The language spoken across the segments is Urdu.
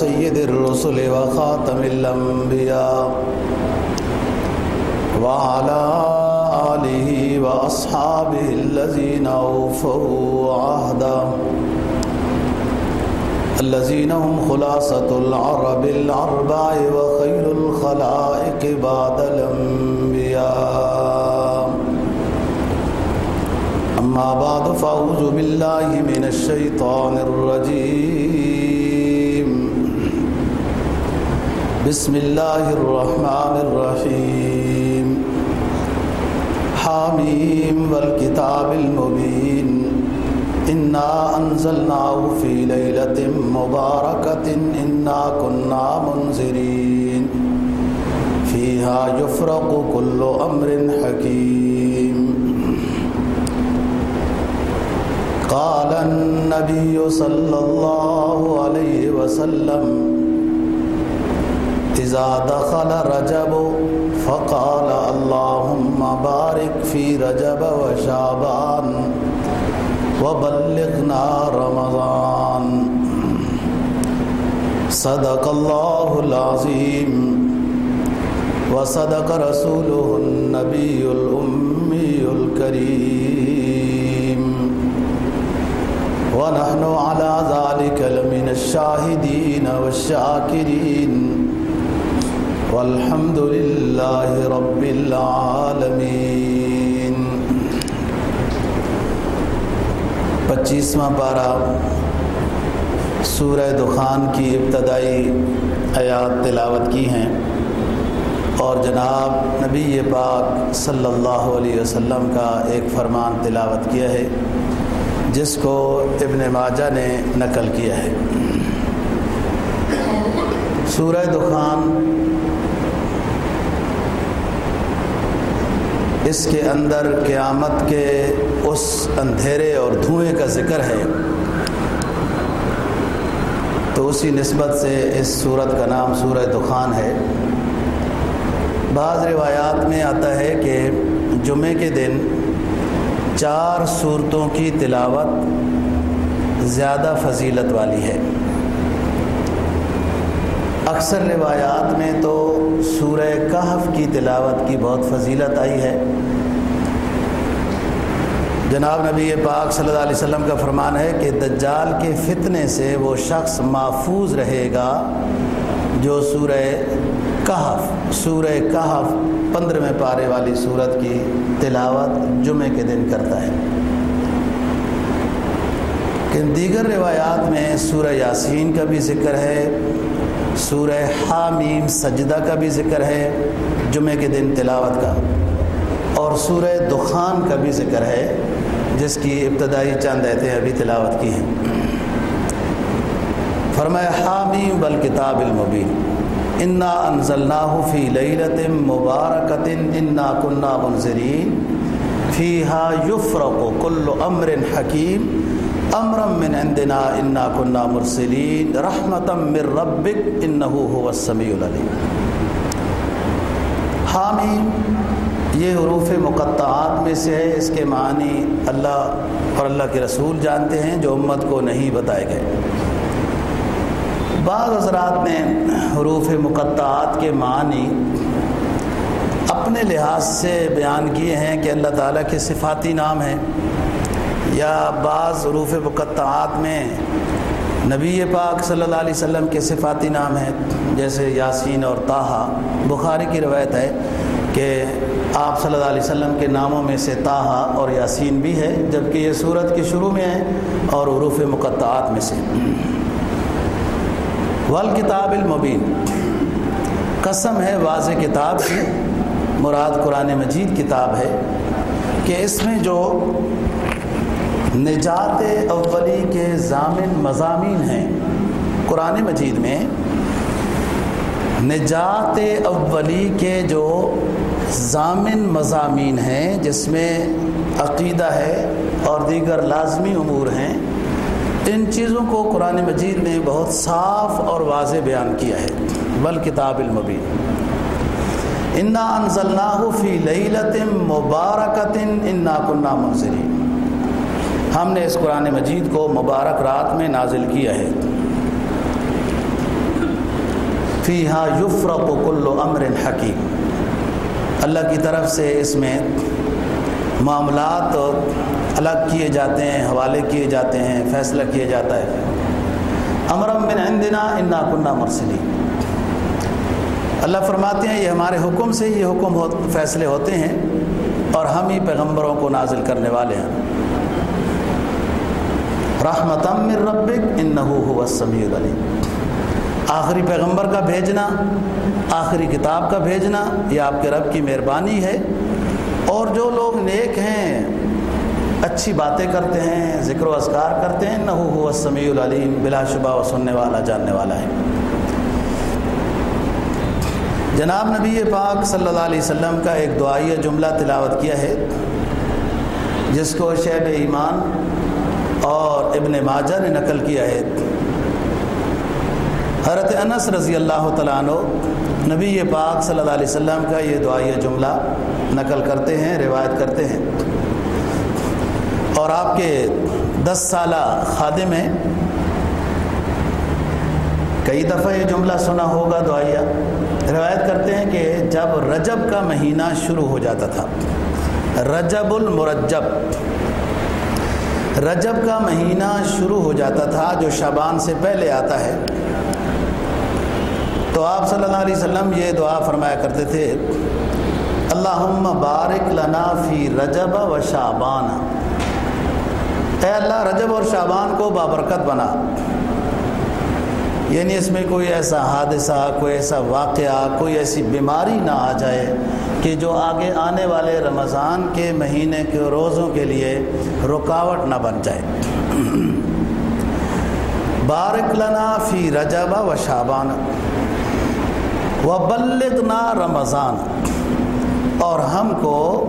على سيد الرسل وخاتم الأنبياء وعلى آله وأصحابه الذين أوفوا عهدا الذين هم خلاصة العرب الأربع وخير الخلائق بعد الأنبياء أما بعد فأعوذ بالله من الشيطان الرجيم بسم الله الرحمن الرحيم حاميم والكتاب المبين إنا أنزلناه في ليلة مباركة إنا كنا منذرين فيها يفرق كل أمر حكيم قال النبي صلى الله عليه وسلم إذا دخل رجب فقال اللهم بارك في رجب وشعبان وبلغنا رمضان. صدق الله العظيم. وصدق رسوله النبي الأمي الكريم. ونحن على ذلك لمن الشاهدين والشاكرين. والحمد لله رب العالمين پچیسواں پارہ، سورہ دخان کی ابتدائی آیات تلاوت کی ہیں۔ اور جناب نبی پاک صلی اللہ علیہ وسلم کا ایک فرمان تلاوت کیا ہے، جس کو ابن ماجہ نے نقل کیا ہے۔ سورہ دخان اس کے اندر قیامت کے اس اندھیرے اور دھوئیں کا ذکر ہے۔ تو اسی نسبت سے اس صورت کا نام سورہ دخان ہے۔ بعض روایات میں آتا ہے کہ جمعے کے دن چار صورتوں کی تلاوت زیادہ فضیلت والی ہے۔ اکثر روایات میں تو سورہ کہف کی تلاوت کی بہت فضیلت آئی ہے۔ جناب نبی پاک صلی اللہ علیہ وسلم کا فرمان ہے کہ دجال کے فتنے سے وہ شخص محفوظ رہے گا جو سورہ کہف سورہ کہف پندرہویں پارے والی صورت کی تلاوت جمعے کے دن کرتا ہے۔ کہ دیگر روایات میں سورہ یاسین کا بھی ذکر ہے، سورہ حامیم سجدہ کا بھی ذکر ہے جمعے کے دن تلاوت کا، اور سورہ دخان کا بھی ذکر ہے، جس کی ابتدائی چند ایتیں ابھی تلاوت کی ہیں۔ فرمایا، حامیم بالکتاب المبین، انا انزلناہ فی لیلت مبارکت انا کننا منظرین فیہا یفرق کل امر حکیم امرم من عندنا انا کننا مرسلین رحمتا من ربک انہو هو السمیع العلیم حامیم، یہ حروف مقطعات میں سے ہے، اس کے معنی اللہ اور اللہ کے رسول جانتے ہیں، جو امت کو نہیں بتائے گئے۔ بعض حضرات نے حروف مقطعات کے معنی اپنے لحاظ سے بیان کیے ہیں کہ اللہ تعالیٰ کے صفاتی نام ہیں۔ یا بعض حروف مقطعات میں نبی پاک صلی اللہ علیہ وسلم کے صفاتی نام ہیں، جیسے یاسین اور طاہا۔ بخاری کی روایت ہے کہ آپ صلی اللہ علیہ وسلم کے ناموں میں سے طاہا اور یاسین بھی ہے جبکہ یہ صورت کے شروع میں ہے اور عروف مقطعات میں سے۔ والکتاب المبین۔ قسم ہے، واضح کتاب کی۔ مراد قرآن مجید کتاب ہے کہ اس میں جو نجات اولی کے ضامن مضامین ہیں۔ قرآن مجید میں نجات اولی کے جو ضامن مضامین ہیں، جس میں عقیدہ ہے اور دیگر لازمی امور ہیں، ان چیزوں کو قرآن مجید نے بہت صاف اور واضح بیان کیا ہے۔ بل کتاب المبین۔ انا انزلناہ فی لیلت مبارکت انا کنہ منظری ہم نے اس قرآن مجید کو مبارک رات میں نازل کیا ہے۔ فی ہا یفرق کل امر حکیم۔ اللہ کی طرف سے اس میں معاملات الگ کیے جاتے ہیں، حوالے کیے جاتے ہیں، فیصلہ کیا جاتا ہے۔ امرم بن عندنا انا کنہ مرسلی اللہ فرماتے ہیں، یہ ہمارے حکم سے یہ حکم ہو، فیصلے ہوتے ہیں اور ہم ہی پیغمبروں کو نازل کرنے والے ہیں۔ رحمت من ربک انہو هو السمیع العلیم۔ آخری پیغمبر کا بھیجنا، آخری کتاب کا بھیجنا یہ آپ کے رب کی مہربانی ہے۔ اور جو لوگ نیک ہیں، اچھی باتیں کرتے ہیں، ذکر و اذکار کرتے ہیں نہ ہو السمیع العلیم، بلا شبہ و سننے والا، جاننے والا ہے۔ جناب نبی پاک صلی اللہ علیہ وسلم کا ایک دعائیہ جملہ تلاوت کیا ہے، جس کو شیب ایمان اور ابن ماجہ نے نقل کیا ہے۔ حضرت انس رضی اللہ تعالیٰ عنہ نبی پاک صلی اللہ علیہ وسلم کا یہ دعائیہ جملہ نقل کرتے ہیں، روایت کرتے ہیں۔ اور آپ کے دس سالہ خادم ہیں۔ کئی دفعہ یہ جملہ سنا ہوگا، دعائیہ۔ روایت کرتے ہیں کہ جب رجب کا مہینہ شروع ہو جاتا تھا۔ رجب المرجب۔ رجب کا مہینہ شروع ہو جاتا تھا جو شابان سے پہلے آتا ہے۔ تو آپ صلی اللہ علیہ وسلم یہ دعا فرمایا کرتے تھے اللہ بارک لنا فی رجب و شابان اے اللہ، رجب اور شابان کو بابرکت بنا۔ یعنی اس میں کوئی ایسا حادثہ، کوئی ایسا واقعہ، کوئی ایسی بیماری نہ آ جائے۔ کہ جو آگے آنے والے رمضان کے مہینے کے روزوں کے لیے رکاوٹ نہ بن جائے۔ بارک لنا فی رجب و شابان و بلغنا رمضان۔ اور ہم کو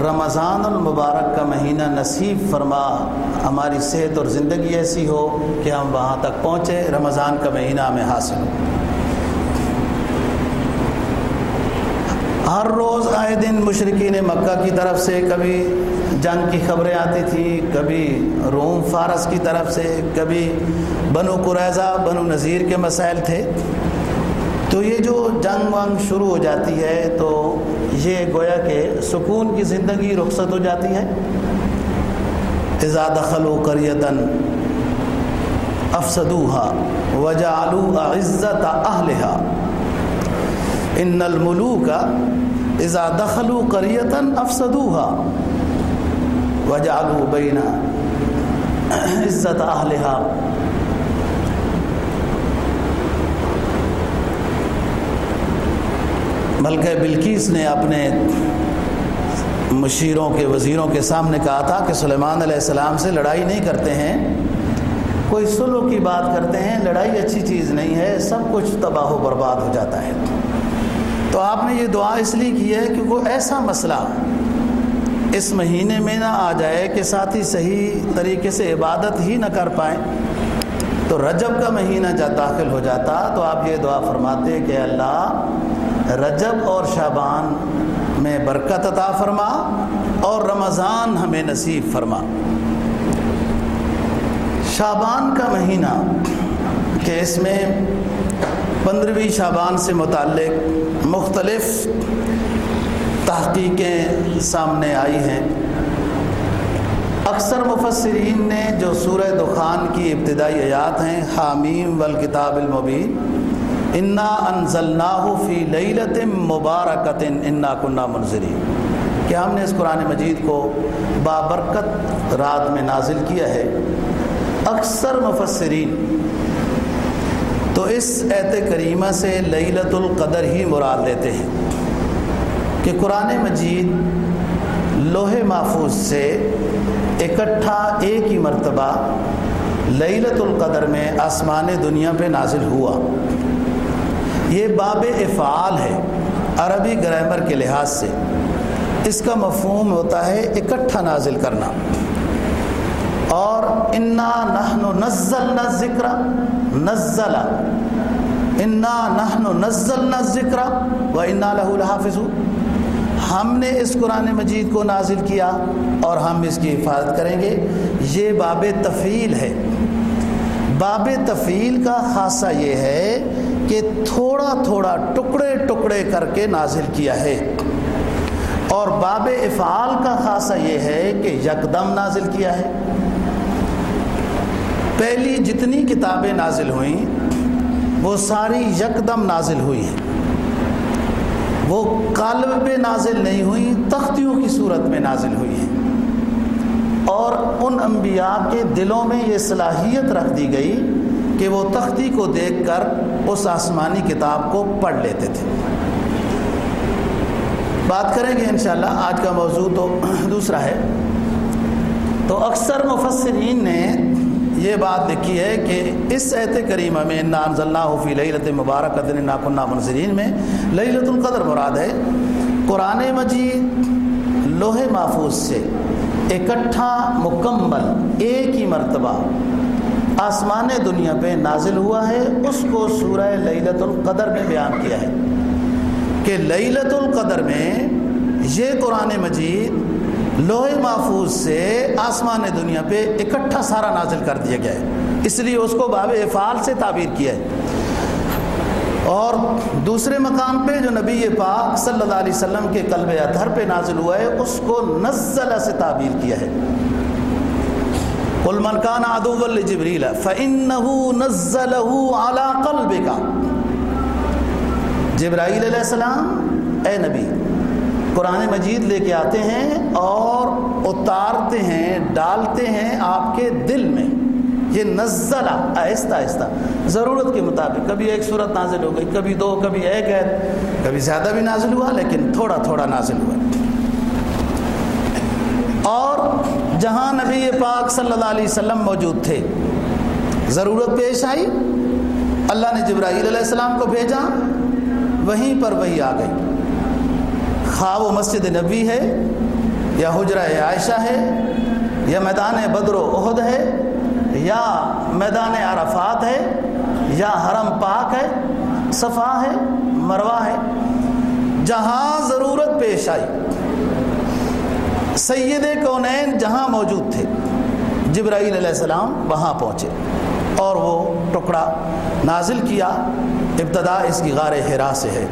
رمضان المبارک کا مہینہ نصیب فرما، ہماری صحت اور زندگی ایسی ہو کہ ہم وہاں تک پہنچے، رمضان کا مہینہ ہمیں حاصل ہو۔ ہر روز آئے دن مشرقین مکہ کی طرف سے کبھی جنگ کی خبریں آتی تھیں کبھی روم فارس کی طرف سے، کبھی بنو قریضہ بنو نذیر کے مسائل تھے۔ تو یہ جو جنگ ونگ شروع ہو جاتی ہے، تو یہ گویا کہ سکون کی زندگی رخصت ہو جاتی ہے۔ دخل و کریتن افسدوہا وجعلو عزت اہلہا ان الملوک اذا دخلوا کریتن افسدوها وجعلوا بین عزت اہلہا بلکہ بلکیس نے اپنے مشیروں کے وزیروں کے سامنے کہا تھا کہ سلیمان علیہ السلام سے لڑائی نہیں کرتے ہیں، کوئی سلو کی بات کرتے ہیں، لڑائی اچھی چیز نہیں ہے، سب کچھ تباہ و برباد ہو جاتا ہے۔ تو آپ نے یہ دعا اس لیے کی ہے کہ وہ ایسا مسئلہ اس مہینے میں نہ آ جائے کہ ساتھی صحیح طریقے سے عبادت ہی نہ کر پائیں۔ تو رجب کا مہینہ جب داخل ہو جاتا تو آپ یہ دعا فرماتے کہ اللہ رجب اور شابان میں برکت عطا فرما اور رمضان ہمیں نصیب فرما۔ شابان کا مہینہ کہ اس میں پندرہویں شابان سے متعلق مختلف تحقیقیں سامنے آئی ہیں۔ اکثر مفسرین نے جو سورہ دخان کی ابتدائی آیات ہیں، حامیم والکتاب المبین، انا انزلناہ فی لیلت مبارکت انا کنہ منظری کہ ہم نے اس قرآن مجید کو بابرکت رات میں نازل کیا ہے؟ اکثر مفسرین تو اس ایت کریمہ سے لیلت القدر ہی مراد لیتے ہیں کہ قرآن مجید لوہے محفوظ سے اکٹھا ایک ہی مرتبہ لیلت القدر میں آسمان دنیا پہ نازل ہوا۔ یہ باب افعال ہے عربی گرامر کے لحاظ سے۔ اس کا مفہوم ہوتا ہے اکٹھا نازل کرنا۔ اور انا نحن نزل نہ ذکر نزلہ انا نہن نزل نہ ذکر و انا لہ الحافظ ہم نے اس قرآن مجید کو نازل کیا اور ہم اس کی حفاظت کریں گے۔ یہ باب تفیل ہے۔ باب تفیل کا خاصہ یہ ہے کہ تھوڑا تھوڑا ٹکڑے ٹکڑے کر کے نازل کیا ہے۔ اور باب افعال کا خاصہ یہ ہے کہ یکدم نازل کیا ہے۔ پہلی جتنی کتابیں نازل ہوئیں، وہ ساری یکدم نازل ہوئی ہیں۔ وہ قالب پہ نازل نہیں ہوئی تختیوں کی صورت میں نازل ہوئی ہیں۔ اور ان انبیاء کے دلوں میں یہ صلاحیت رکھ دی گئی کہ وہ تختی کو دیکھ کر اس آسمانی کتاب کو پڑھ لیتے تھے۔ بات کریں گے انشاءاللہ، آج کا موضوع تو دوسرا ہے۔ تو اکثر مفسرین نے یہ بات دیکھی ہے کہ اس ایت کریمہ میں نانز اللہ فی لت مبارک ناکنہ منظرین میں لت القدر مراد ہے۔ قرآن مجید لوہے محفوظ سے اکٹھا، مکمل، ایک ہی مرتبہ آسمان دنیا پہ نازل ہوا ہے۔ اس کو سورہ لیلت القدر میں بیان کیا ہے کہ لیلت القدر میں یہ قرآن مجید لوہے محفوظ سے آسمان دنیا پہ اکٹھا سارا نازل کر دیا گیا ہے۔ اس لیے اس کو باب افعال سے تعبیر کیا ہے۔ اور دوسرے مقام پہ جو نبی پاک صلی اللہ علیہ وسلم کے قلب ادھر پہ نازل ہوا ہے، اس کو نزلہ سے تعبیر کیا ہے۔ قل من کان عدو لجبریل فانه نزله على قلبك جبرائیل علیہ السلام، اے نبی قرآن مجید لے کے آتے ہیں اور اتارتے ہیں، ڈالتے ہیں آپ کے دل میں۔ یہ نزلہ، آہستہ آہستہ۔ ضرورت کے مطابق۔ کبھی ایک صورت نازل ہو گئی، کبھی دو، کبھی ایک ہے کبھی زیادہ بھی نازل ہوا، لیکن تھوڑا تھوڑا نازل ہوا۔ اور جہاں نبی پاک صلی اللہ علیہ وسلم موجود تھے، ضرورت پیش آئی۔ اللہ نے جبرائیل علیہ السلام کو بھیجا، وہیں پر وہی آ گئی۔ خواہ وہ مسجد نبی ہے، یا حجرہ عائشہ ہے، یا میدان بدر و عہد ہے، یا میدان عرفات ہے، یا حرم پاک ہے، صفا ہے مروا ہے۔ جہاں ضرورت پیش آئی، سید کونین جہاں موجود تھے، جبرائیل علیہ السلام وہاں پہنچے اور وہ ٹکڑا نازل کیا۔ ابتدا اس کی غار حرا سے ہے۔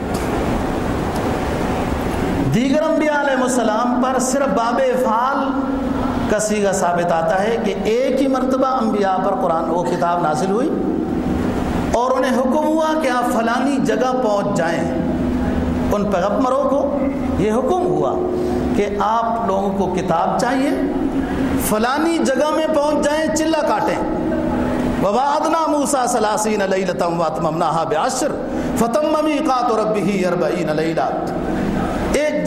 دیگر انبیاء علیہ السلام پر صرف باب افعال کا سیگا ثابت آتا ہے کہ ایک ہی مرتبہ انبیاء پر قرآن وہ کتاب نازل ہوئی اور انہیں حکم ہوا کہ آپ فلانی جگہ پہنچ جائیں۔ ان پیغمبروں کو یہ حکم ہوا کہ آپ لوگوں کو کتاب چاہیے، فلانی جگہ میں پہنچ جائیں چلا کاٹیں۔ وبادنا موسا سلاسین لیلتم واتممناها بعشر، فتم میقات ربه 40 لیلہ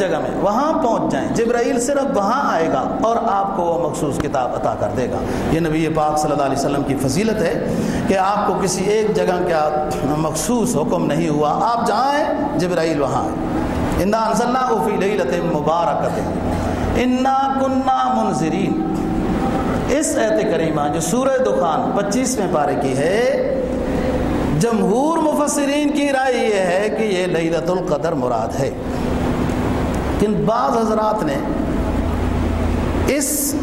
ایک جگہ میں، وہاں پہنچ جائیں۔ جبرائیل صرف وہاں آئے گا اور آپ کو وہ مخصوص کتاب عطا کر دے گا۔ یہ نبی پاک صلی اللہ علیہ وسلم کی فضیلت ہے کہ آپ کو کسی ایک جگہ کا مخصوص حکم نہیں ہوا۔ آپ جہاں ہیں جبرائیل وہاں آئے۔ انا انزلنا فی لیلت مبارکت انا کننا منظرین اس ایت کریمہ جو سورہ دخان پچیسویں پارے کی ہے، جمہور مفسرین کی رائے یہ ہے کہ یہ لیلت القدر مراد ہے۔ لیکن بعض حضرات نے اس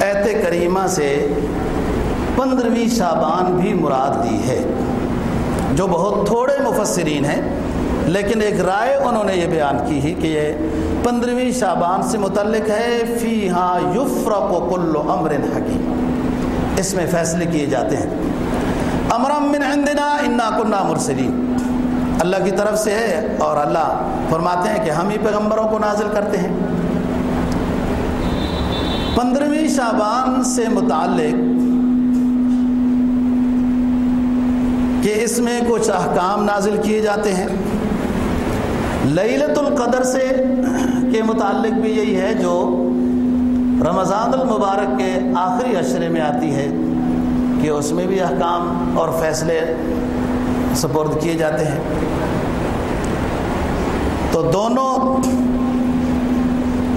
ایت کریمہ سے پندرہویں شابان بھی مراد دی ہے، جو بہت تھوڑے مفسرین ہیں، لیکن ایک رائے انہوں نے یہ بیان کی ہی کہ یہ پندرہویں شابان سے متعلق ہے فی ہاں یفرق و کل امر حکیم۔ اس میں فیصلے کیے جاتے ہیں۔ امرم من عندنا، انا کنہ مرسلین۔ اللہ کی طرف سے ہے اور اللہ فرماتے ہیں کہ ہم ہی پیغمبروں کو نازل کرتے ہیں۔ پندرہویں شابان سے متعلق کہ اس میں کچھ احکام نازل کیے جاتے ہیں۔ لیلت القدر سے کے متعلق بھی یہی ہے جو رمضان المبارک کے آخری اشرے میں آتی ہے کہ اس میں بھی احکام اور فیصلے سپرد کیے جاتے ہیں۔ تو دونوں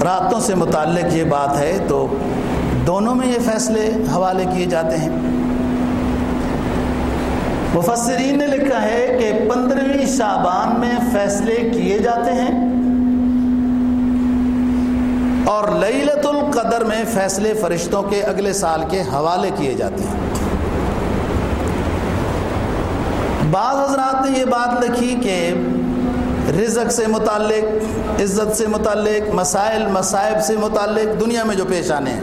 راتوں سے متعلق یہ بات ہے، تو دونوں میں یہ فیصلے حوالے کیے جاتے ہیں۔ مفسرین نے لکھا ہے کہ پندرہویں شابان میں فیصلے کیے جاتے ہیں اور لیلت القدر میں فیصلے فرشتوں کے اگلے سال کے حوالے کیے جاتے ہیں۔ بعض حضرات نے یہ بات لکھی کہ رزق سے متعلق، عزت سے متعلق، مسائل، مصائب سے متعلق دنیا میں جو پیش آنے ہیں۔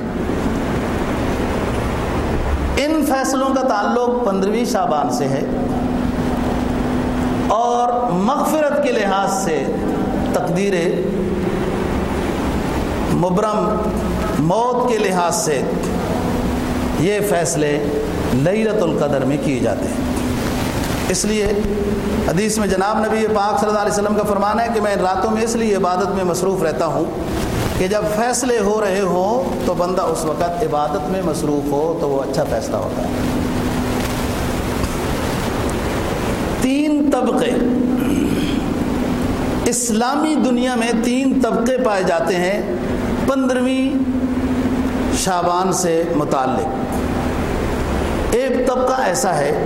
ان فیصلوں کا تعلق پندرہویں شابان سے ہے اور مغفرت کے لحاظ سے تقدیر مبرم موت کے لحاظ سے یہ فیصلے لیلت القدر میں کیے جاتے ہیں۔ اس لیے حدیث میں جناب نبی پاک صلی اللہ علیہ وسلم کا فرمانا ہے کہ میں ان راتوں میں اس لیے عبادت میں مصروف رہتا ہوں کہ جب فیصلے ہو رہے ہوں تو بندہ اس وقت عبادت میں مصروف ہو تو وہ اچھا فیصلہ ہوتا ہے۔ تین طبقے اسلامی دنیا میں تین طبقے پائے جاتے ہیں پندرہویں شابان سے متعلق۔ ایک طبقہ ایسا ہے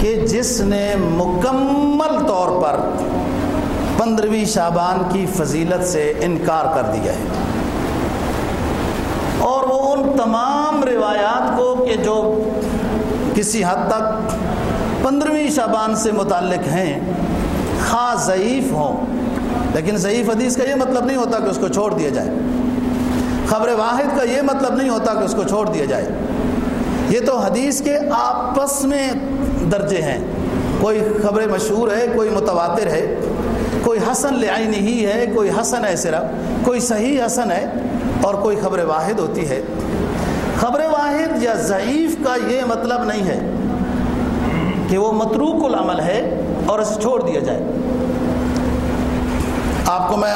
کہ جس نے مکمل طور پر پندرہویں شابان کی فضیلت سے انکار کر دیا ہے اور وہ ان تمام روایات کو کہ جو کسی حد تک پندرہویں شابان سے متعلق ہیں، خاص ضعیف ہوں۔ لیکن ضعیف حدیث کا یہ مطلب نہیں ہوتا کہ اس کو چھوڑ دیا جائے۔ خبر واحد کا یہ مطلب نہیں ہوتا کہ اس کو چھوڑ دیا جائے۔ یہ تو حدیث کے آپس میں درجے ہیں۔ کوئی خبر مشہور ہے، کوئی متواتر ہے۔ کوئی حسن لعینی ہی ہے، کوئی حسن ہے صرف۔ کوئی صحیح حسن ہے اور کوئی خبر واحد ہوتی ہے۔ خبر واحد یا ضعیف کا یہ مطلب نہیں ہے کہ وہ متروک العمل ہے اور اسے چھوڑ دیا جائے۔ آپ کو میں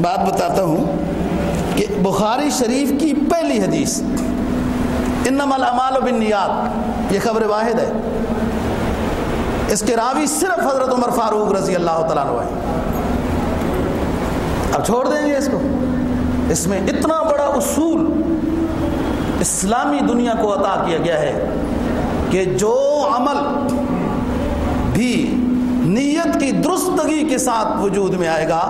بات بتاتا ہوں کہ بخاری شریف کی پہلی حدیث، انما الاعمال بالنیات، یہ خبر واحد ہے۔ اس کے راوی صرف حضرت عمر فاروق رضی اللہ تعالیٰ عنہ اب چھوڑ دیں گے اس کو۔ اس میں اتنا بڑا اصول اسلامی دنیا کو عطا کیا گیا ہے کہ جو عمل بھی نیت کی درستگی کے ساتھ وجود میں آئے گا،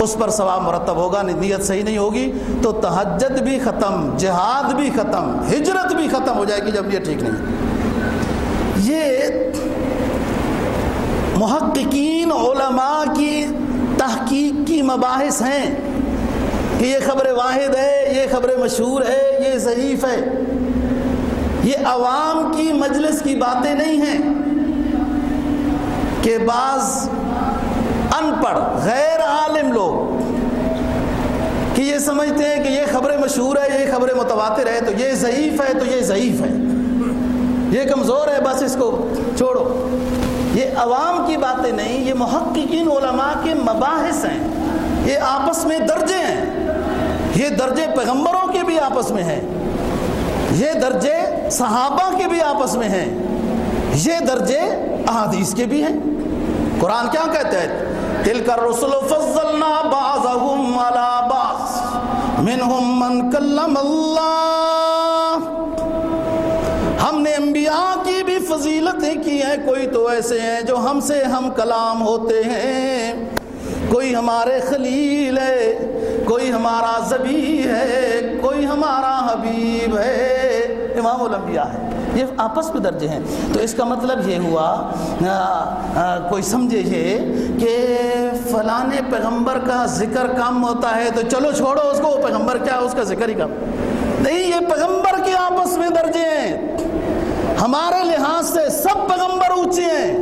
اس پر ثواب مرتب ہوگا، نیت صحیح نہیں ہوگی تو تہجد بھی ختم، جہاد بھی ختم، ہجرت بھی ختم ہو جائے گی جب یہ ٹھیک نہیں یہ محققین علماء کی تحقیق کی مباحث ہیں۔ کہ یہ خبر واحد ہے، یہ خبر مشہور ہے، یہ ضعیف ہے۔ یہ عوام کی مجلس کی باتیں نہیں ہیں کہ بعض ان پڑھ غیر عالم لوگ کہ یہ سمجھتے ہیں کہ یہ خبریں مشہور ہے، یہ خبریں متواتر ہے، تو یہ ضعیف ہے، تو یہ ضعیف ہے۔ یہ کمزور ہے، بس اس کو چھوڑو۔ یہ عوام کی باتیں نہیں، یہ محققین علماء کے مباحث ہیں۔ یہ آپس میں درجے ہیں۔ یہ درجے پیغمبروں کے بھی آپس میں ہیں۔ یہ درجے صحابہ کے بھی آپس میں ہیں۔ یہ درجے احادیث کے بھی ہیں۔ قرآن کیا کہتے ہیں دل کر رسول فضلنا بعضهم على بعض منهم من کلم اللہ۔ انبیاء کی بھی فضیلتیں کی ہیں۔ کوئی تو ایسے ہیں جو ہم سے ہم کلام ہوتے ہیں۔ کوئی ہمارے خلیل ہے، کوئی ہمارا زبی ہے، کوئی ہمارا حبیب ہے۔ امام الانبیاء ہے۔ یہ آپس میں درجے ہیں۔ تو اس کا مطلب یہ ہوا کوئی سمجھے یہ کہ فلاں پیغمبر کا ذکر کم ہوتا ہے تو چلو چھوڑو اس کو، پیغمبر کیا اس کا ذکر ہی کم۔ نہیں، یہ پیغمبر کے آپس میں درجے ہیں۔ ہمارے لحاظ سے سب پیغمبر اونچے ہیں۔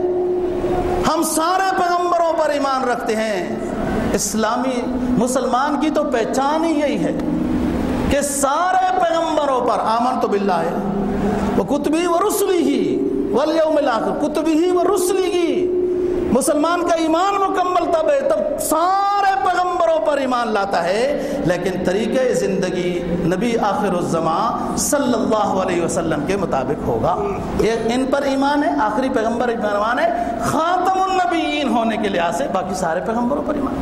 ہم سارے پیغمبروں پر ایمان رکھتے ہیں۔ اسلامی مسلمان کی تو پہچان ہی یہی ہے کہ سارے پیغمبروں پر آمن تو بلّہ ہے۔ وہ کتبی و رسلی ہی ولیوم الاخر، کتبی ہی و رسلی ہی۔ مسلمان کا ایمان مکمل تب ہے تب سارے پیغمبروں پر ایمان لاتا ہے، لیکن طریقہ زندگی نبی آخر الزمان صلی اللہ علیہ وسلم کے مطابق ہوگا۔ یہ ان پر ایمان ہے، آخری پیغمبر ایمان ہے۔ خاتم النبیین ہونے کے لحاظ سے باقی سارے پیغمبروں پر ایمان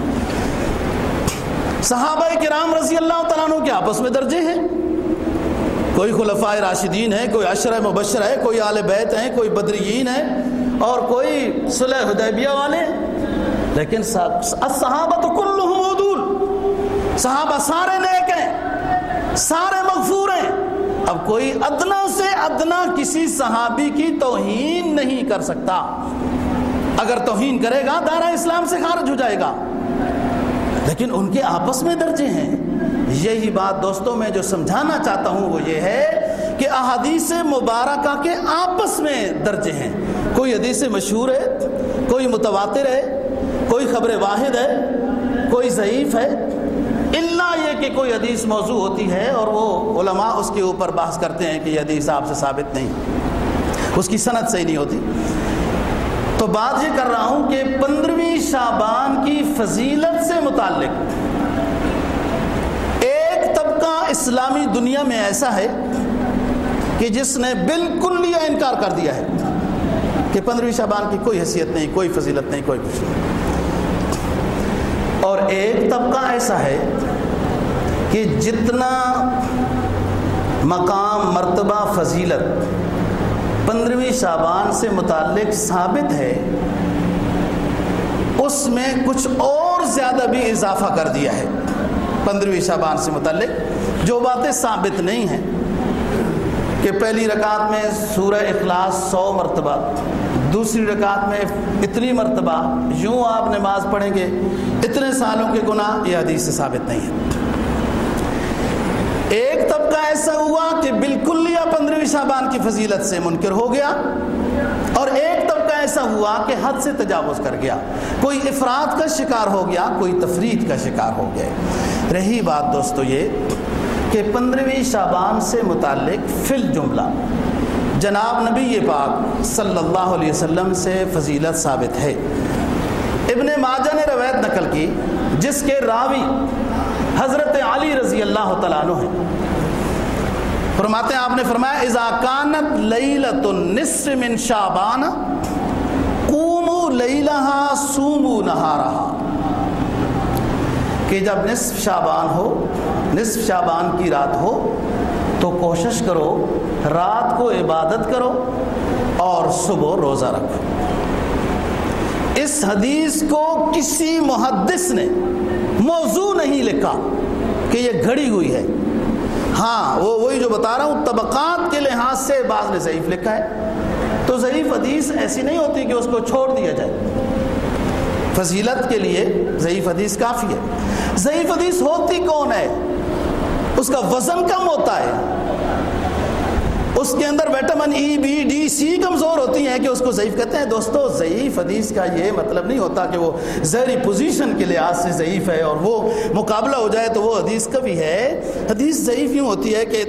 صحابہ کرام رضی اللہ تعالیٰ عنہ کے آپس میں درجے ہیں۔ کوئی خلفۂ راشدین ہے کوئی عشر مبشر ہے کوئی آل بیت ہیں، کوئی بدرین ہے اور کوئی صلح حدیبیہ والے لیکن صحابہ تو کل عدول صحابہ سارے نیک ہیں، سارے مغفور ہیں۔ اب کوئی ادنا سے ادنا کسی صحابی کی توہین نہیں کر سکتا۔ اگر توہین کرے گا دارا اسلام سے خارج ہو جائے گا۔ لیکن ان کے آپس میں درجے ہیں۔ یہی بات دوستوں میں جو سمجھانا چاہتا ہوں وہ یہ ہے کہ احادیث مبارکہ کے آپس میں درجے ہیں۔ کوئی حدیث مشہور ہے، کوئی متواتر ہے، کوئی خبر واحد ہے، کوئی ضعیف ہے۔ اللہ یہ کہ کوئی حدیث موضوع ہوتی ہے اور وہ علماء اس کے اوپر بحث کرتے ہیں کہ یہ حدیث آپ سے ثابت نہیں اس کی صنعت صحیح نہیں ہوتی۔ تو بات یہ کر رہا ہوں کہ پندرہویں شابان کی فضیلت سے متعلق۔ ایک طبقہ اسلامی دنیا میں ایسا ہے کہ جس نے بالکل یہ انکار کر دیا ہے کہ پندرہویں شابان کی کوئی حیثیت نہیں، کوئی فضیلت نہیں، کوئی کچھ نہیں۔ اور ایک طبقہ ایسا ہے کہ جتنا مقام، مرتبہ فضیلت پندرہویں شابان سے متعلق ثابت ہے، اس میں کچھ اور زیادہ بھی اضافہ کر دیا ہے پندرہویں شابان سے متعلق، جو باتیں ثابت نہیں ہیں کہ پہلی رکعت میں سورہ اخلاص سو مرتبہ، دوسری رکعت میں اتنی مرتبہ، یوں آپ نماز پڑھیں گے، اتنے سالوں کے گناہ یہ حدیث سے ثابت نہیں ہے۔ ایک طبقہ ایسا ہوا کہ بالکل یا پندرہویں شابان کی فضیلت سے منکر ہو گیا اور ایک طبقہ ایسا ہوا کہ حد سے تجاوز کر گیا۔ کوئی افراد کا شکار ہو گیا، کوئی تفرید کا شکار ہو گیا رہی بات دوستو یہ کہ پندرہویں شابان سے متعلق فل جملہ جناب نبی پاک صلی اللہ علیہ وسلم سے فضیلت ثابت ہے۔ ابن ماجہ نے روایت نقل کی جس کے راوی حضرت علی رضی اللہ تعالیٰ عنہ ہیں۔ فرماتے ہیں، آپ نے فرمایا، اذا کانت لیلت النصف من شعبان قومو لیلہا سومو نہارہا۔ کہ جب نصف شعبان ہو، نصف شعبان کی رات ہو، تو کوشش کرو، رات کو عبادت کرو اور صبح روزہ رکھو۔ اس حدیث کو کسی محدث نے موضوع نہیں لکھا کہ یہ گھڑی ہوئی ہے۔ ہاں وہ وہی جو بتا رہا ہوں، طبقات کے لحاظ سے بعض نے ضعیف لکھا ہے۔ تو ضعیف حدیث ایسی نہیں ہوتی کہ اس کو چھوڑ دیا جائے۔ فضیلت کے لیے ضعیف حدیث کافی ہے۔ ضعیف حدیث ہوتی کون ہے؟ اس کا وزن کم ہوتا ہے۔ اس کے اندر vitamin E B D C کمزور ہوتی ہیں کہ اس کو ضعیف کہتے ہیں۔ دوستو، ضعیف حدیث کا یہ مطلب نہیں ہوتا کہ وہ زہری پوزیشن کے لحاظ سے ضعیف ہے اور وہ مقابلہ ہو جائے تو وہ حدیث کا بھی ہے۔ حدیث ضعیف یوں ہوتی ہے کہ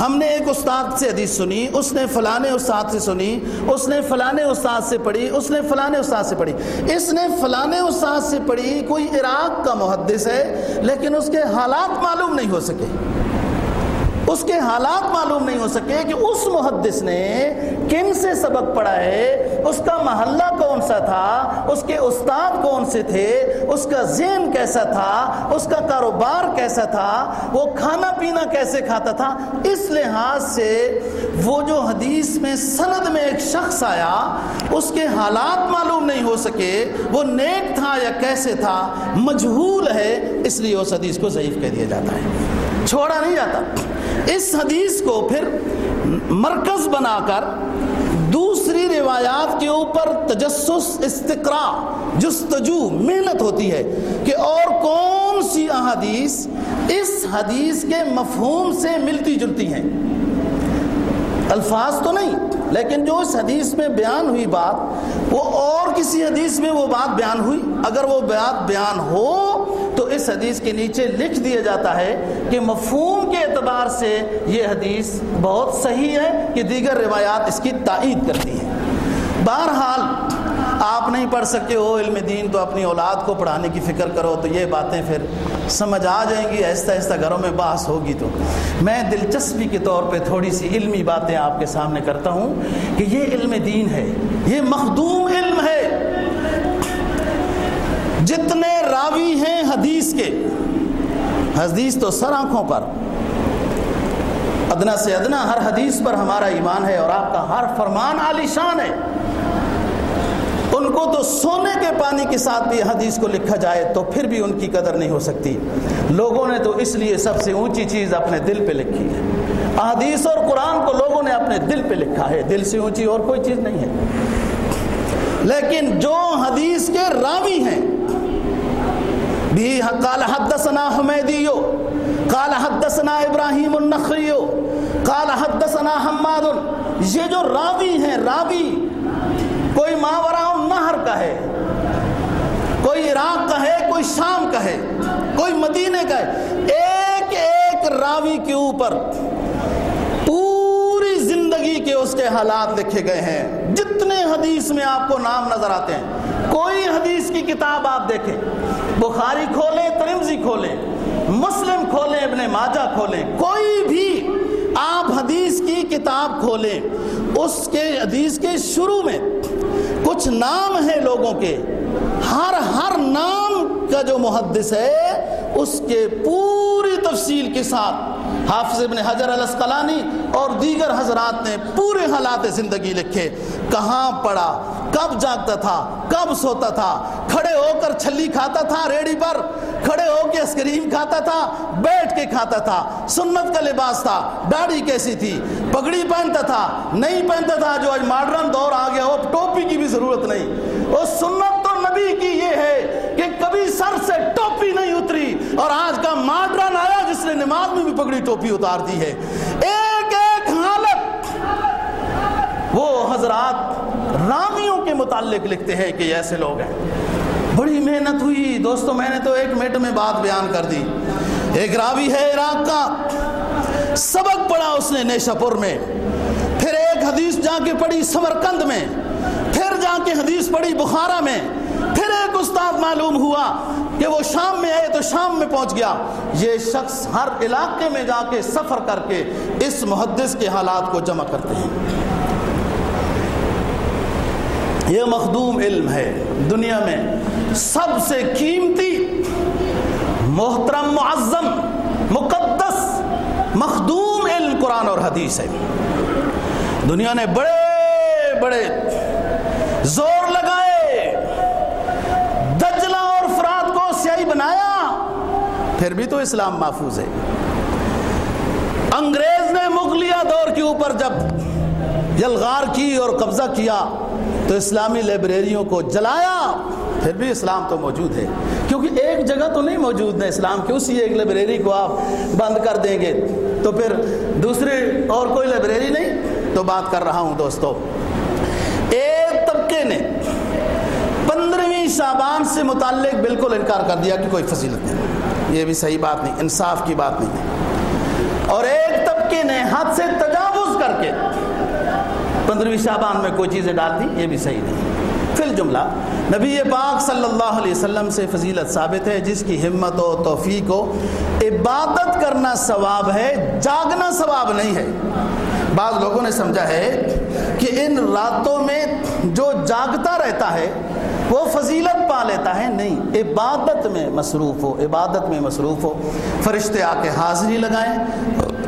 ہم نے ایک استاد سے حدیث سنی، اس نے فلانے استاد سے سنی، اس نے فلانے استاد سے پڑھی، اس نے فلانے استاد سے پڑھی۔ اس نے فلانے استاد سے پڑھی، کوئی عراق کا محدث ہے، لیکن اس کے حالات معلوم نہیں ہو سکے۔ اس کے حالات معلوم نہیں ہو سکے کہ اس محدث نے کن سے سبق پڑھا ہے، اس کا محلہ کون سا تھا، اس کے استاد کون سے تھے، اس کا ذہن کیسا تھا، اس کا کاروبار کیسا تھا، وہ کھانا پینا کیسے کھاتا تھا؟ اس لحاظ سے وہ جو حدیث میں سند میں ایک شخص آیا، اس کے حالات معلوم نہیں ہو سکے وہ نیک تھا یا کیسے تھا مجہول ہے، اس لیے اس حدیث کو ضعیف کہہ دیا جاتا ہے۔ چھوڑا نہیں جاتا۔ اس حدیث کو پھر مرکز بنا کر دوسری روایات کے اوپر تجسس استقرا جستجو، محنت ہوتی ہے کہ اور کون سی احادیث اس حدیث کے مفہوم سے ملتی جلتی ہیں۔ الفاظ تو نہیں، لیکن جو اس حدیث میں بیان ہوئی بات، وہ اور کسی حدیث میں وہ بات بیان ہوئی۔ اگر وہ بات بیان ہو اس حدیث کے نیچے لکھ دیا جاتا ہے کہ مفہوم کے اعتبار سے یہ حدیث بہت صحیح ہے کہ دیگر روایات اس کی تائید کرتی ہیں۔ بہرحال، آپ نہیں پڑھ سکتے ہو علم دین تو اپنی اولاد کو پڑھانے کی فکر کرو تو یہ باتیں پھر سمجھ آ جائیں گی، ایسا ایسا گھروں میں بحث ہوگی تو۔ میں دلچسپی کے طور پہ تھوڑی سی علمی باتیں آپ کے سامنے کرتا ہوں کہ یہ علم دین ہے، یہ مخدوم علم ہے۔ جتنے راوی ہیں حدیث کے۔ حدیث تو سر آنکھوں پر۔ ادنا سے ادنا ہر حدیث پر ہمارا ایمان ہے اور آپ کا ہر فرمان عالی شان ہے۔ ان کو تو سونے کے پانی کے ساتھ بھی حدیث کو لکھا جائے تو پھر بھی ان کی قدر نہیں ہو سکتی۔ لوگوں نے تو اس لیے سب سے اونچی چیز اپنے دل پہ لکھی ہے۔ حدیث اور قرآن کو لوگوں نے اپنے دل پہ لکھا ہے۔ دل سے اونچی اور کوئی چیز نہیں ہے۔ لیکن جو حدیث کے راوی ہیں بھی قال حدثنا حمیدیو قال حدثنا ابراہیم النخریو قال حدثنا حماد۔ یہ جو راوی ہیں، راوی، کوئی ماورا النہر کا ہے کوئی عراق کا ہے کوئی شام کا ہے کوئی مدینے کا ہے ایک ایک راوی کے اوپر پوری زندگی کے اس کے حالات لکھے گئے ہیں۔ جتنے حدیث میں آپ کو نام نظر آتے ہیں، کوئی حدیث کی کتاب آپ دیکھیں۔ بخاری کھولیں ترمزی کھولیں مسلم کھولیں ابن ماجہ کھولیں کوئی بھی آپ حدیث کی کتاب کھولیں اس کے حدیث کے شروع میں کچھ نام ہیں لوگوں کے، ہر ہر نام کا جو محدث ہے، اس کے پوری تفصیل کے ساتھ حافظ ابن حجر الاسقلانی اور دیگر حضرات نے پورے حالات زندگی لکھے۔ کہاں پڑا؟ کب جاگتا تھا؟ کب سوتا تھا؟ کھڑے ہو کر چھلی کھاتا تھا ریڑی پر؟ کھڑے ہو کے اسکریم کھاتا تھا؟ بیٹھ کے کھاتا تھا۔ سنت کا لباس تھا۔ داڑھی کیسی تھی؟ پگڑی پہنتا تھا۔ نہیں پہنتا تھا جو آج ماڈرن دور آ گیا ہو، ٹوپی کی بھی ضرورت نہیں۔ وہ سنت تو نبی کی یہ ہے کہ کبھی سر سے ٹوپی نہیں اتری اور آج کا ماڈرن آیا جس نے نماز پگڑی ٹوپی اتار دی ہے۔ ایک ایک حالت وہ حضرات رامیوں کے متعلق لکھتے ہیں کہ ایسے لوگ ہیں۔ بڑی محنت ہوئی۔ دوستو، میں نے تو ایک منٹ میں بات بیان کر دی۔ ایک راوی ہے عراق کا۔ سبق پڑھا اس نے نیشاپور میں۔ پھر ایک حدیث جا کے پڑھی سمرکند میں۔ پھر جا کے حدیث پڑھی بخارا میں۔ پھر ایک استاد معلوم ہوا۔ کہ وہ شام میں آئے تو شام میں پہنچ گیا۔ یہ شخص ہر علاقے میں جا کے سفر کر کے اس محدث کے حالات کو جمع کرتے ہیں۔ یہ مخدوم علم ہے دنیا میں۔ سب سے قیمتی، محترم، معظم، مقدس، مخدوم علم قرآن اور حدیث ہے۔ دنیا نے بڑے بڑے زور لگائے دجلہ اور فرات کو سیاہی بنایا۔ پھر بھی تو اسلام محفوظ ہے۔ انگریز نے مغلیہ دور کے اوپر جب یلغار کی اور قبضہ کیا، تو اسلامی لائبریریوں کو جلایا۔ پھر بھی اسلام تو موجود ہے۔ کیونکہ ایک جگہ تو نہیں موجود ہے اسلام کی اسی ایک لائبریری کو آپ بند کر دیں گے۔ تو پھر دوسری اور کوئی لائبریری نہیں؟ تو بات کر رہا ہوں دوستو۔ ایک طبقے نے پندرہویں شابان سے متعلق بالکل انکار کر دیا کہ کوئی فضیلت نہیں۔ یہ بھی صحیح بات نہیں، انصاف کی بات نہیں۔ اور ایک طبقے نے حد سے تجاوز کر کے پندرہویں شابان میں کوئی چیزیں ڈال دی، یہ بھی صحیح نہیں۔ فی جملہ نبی پاک صلی اللہ علیہ وسلم سے فضیلت ثابت ہے، جس کی ہمت و توفیق ہو عبادت کرنا ثواب ہے، جاگنا ثواب نہیں ہے۔ بعض لوگوں نے سمجھا ہے کہ ان راتوں میں جو جاگتا رہتا ہے وہ فضیلت پا لیتا ہے، نہیں، عبادت میں مصروف ہو، عبادت میں مصروف ہو۔ فرشتے آ کے حاضری لگائیں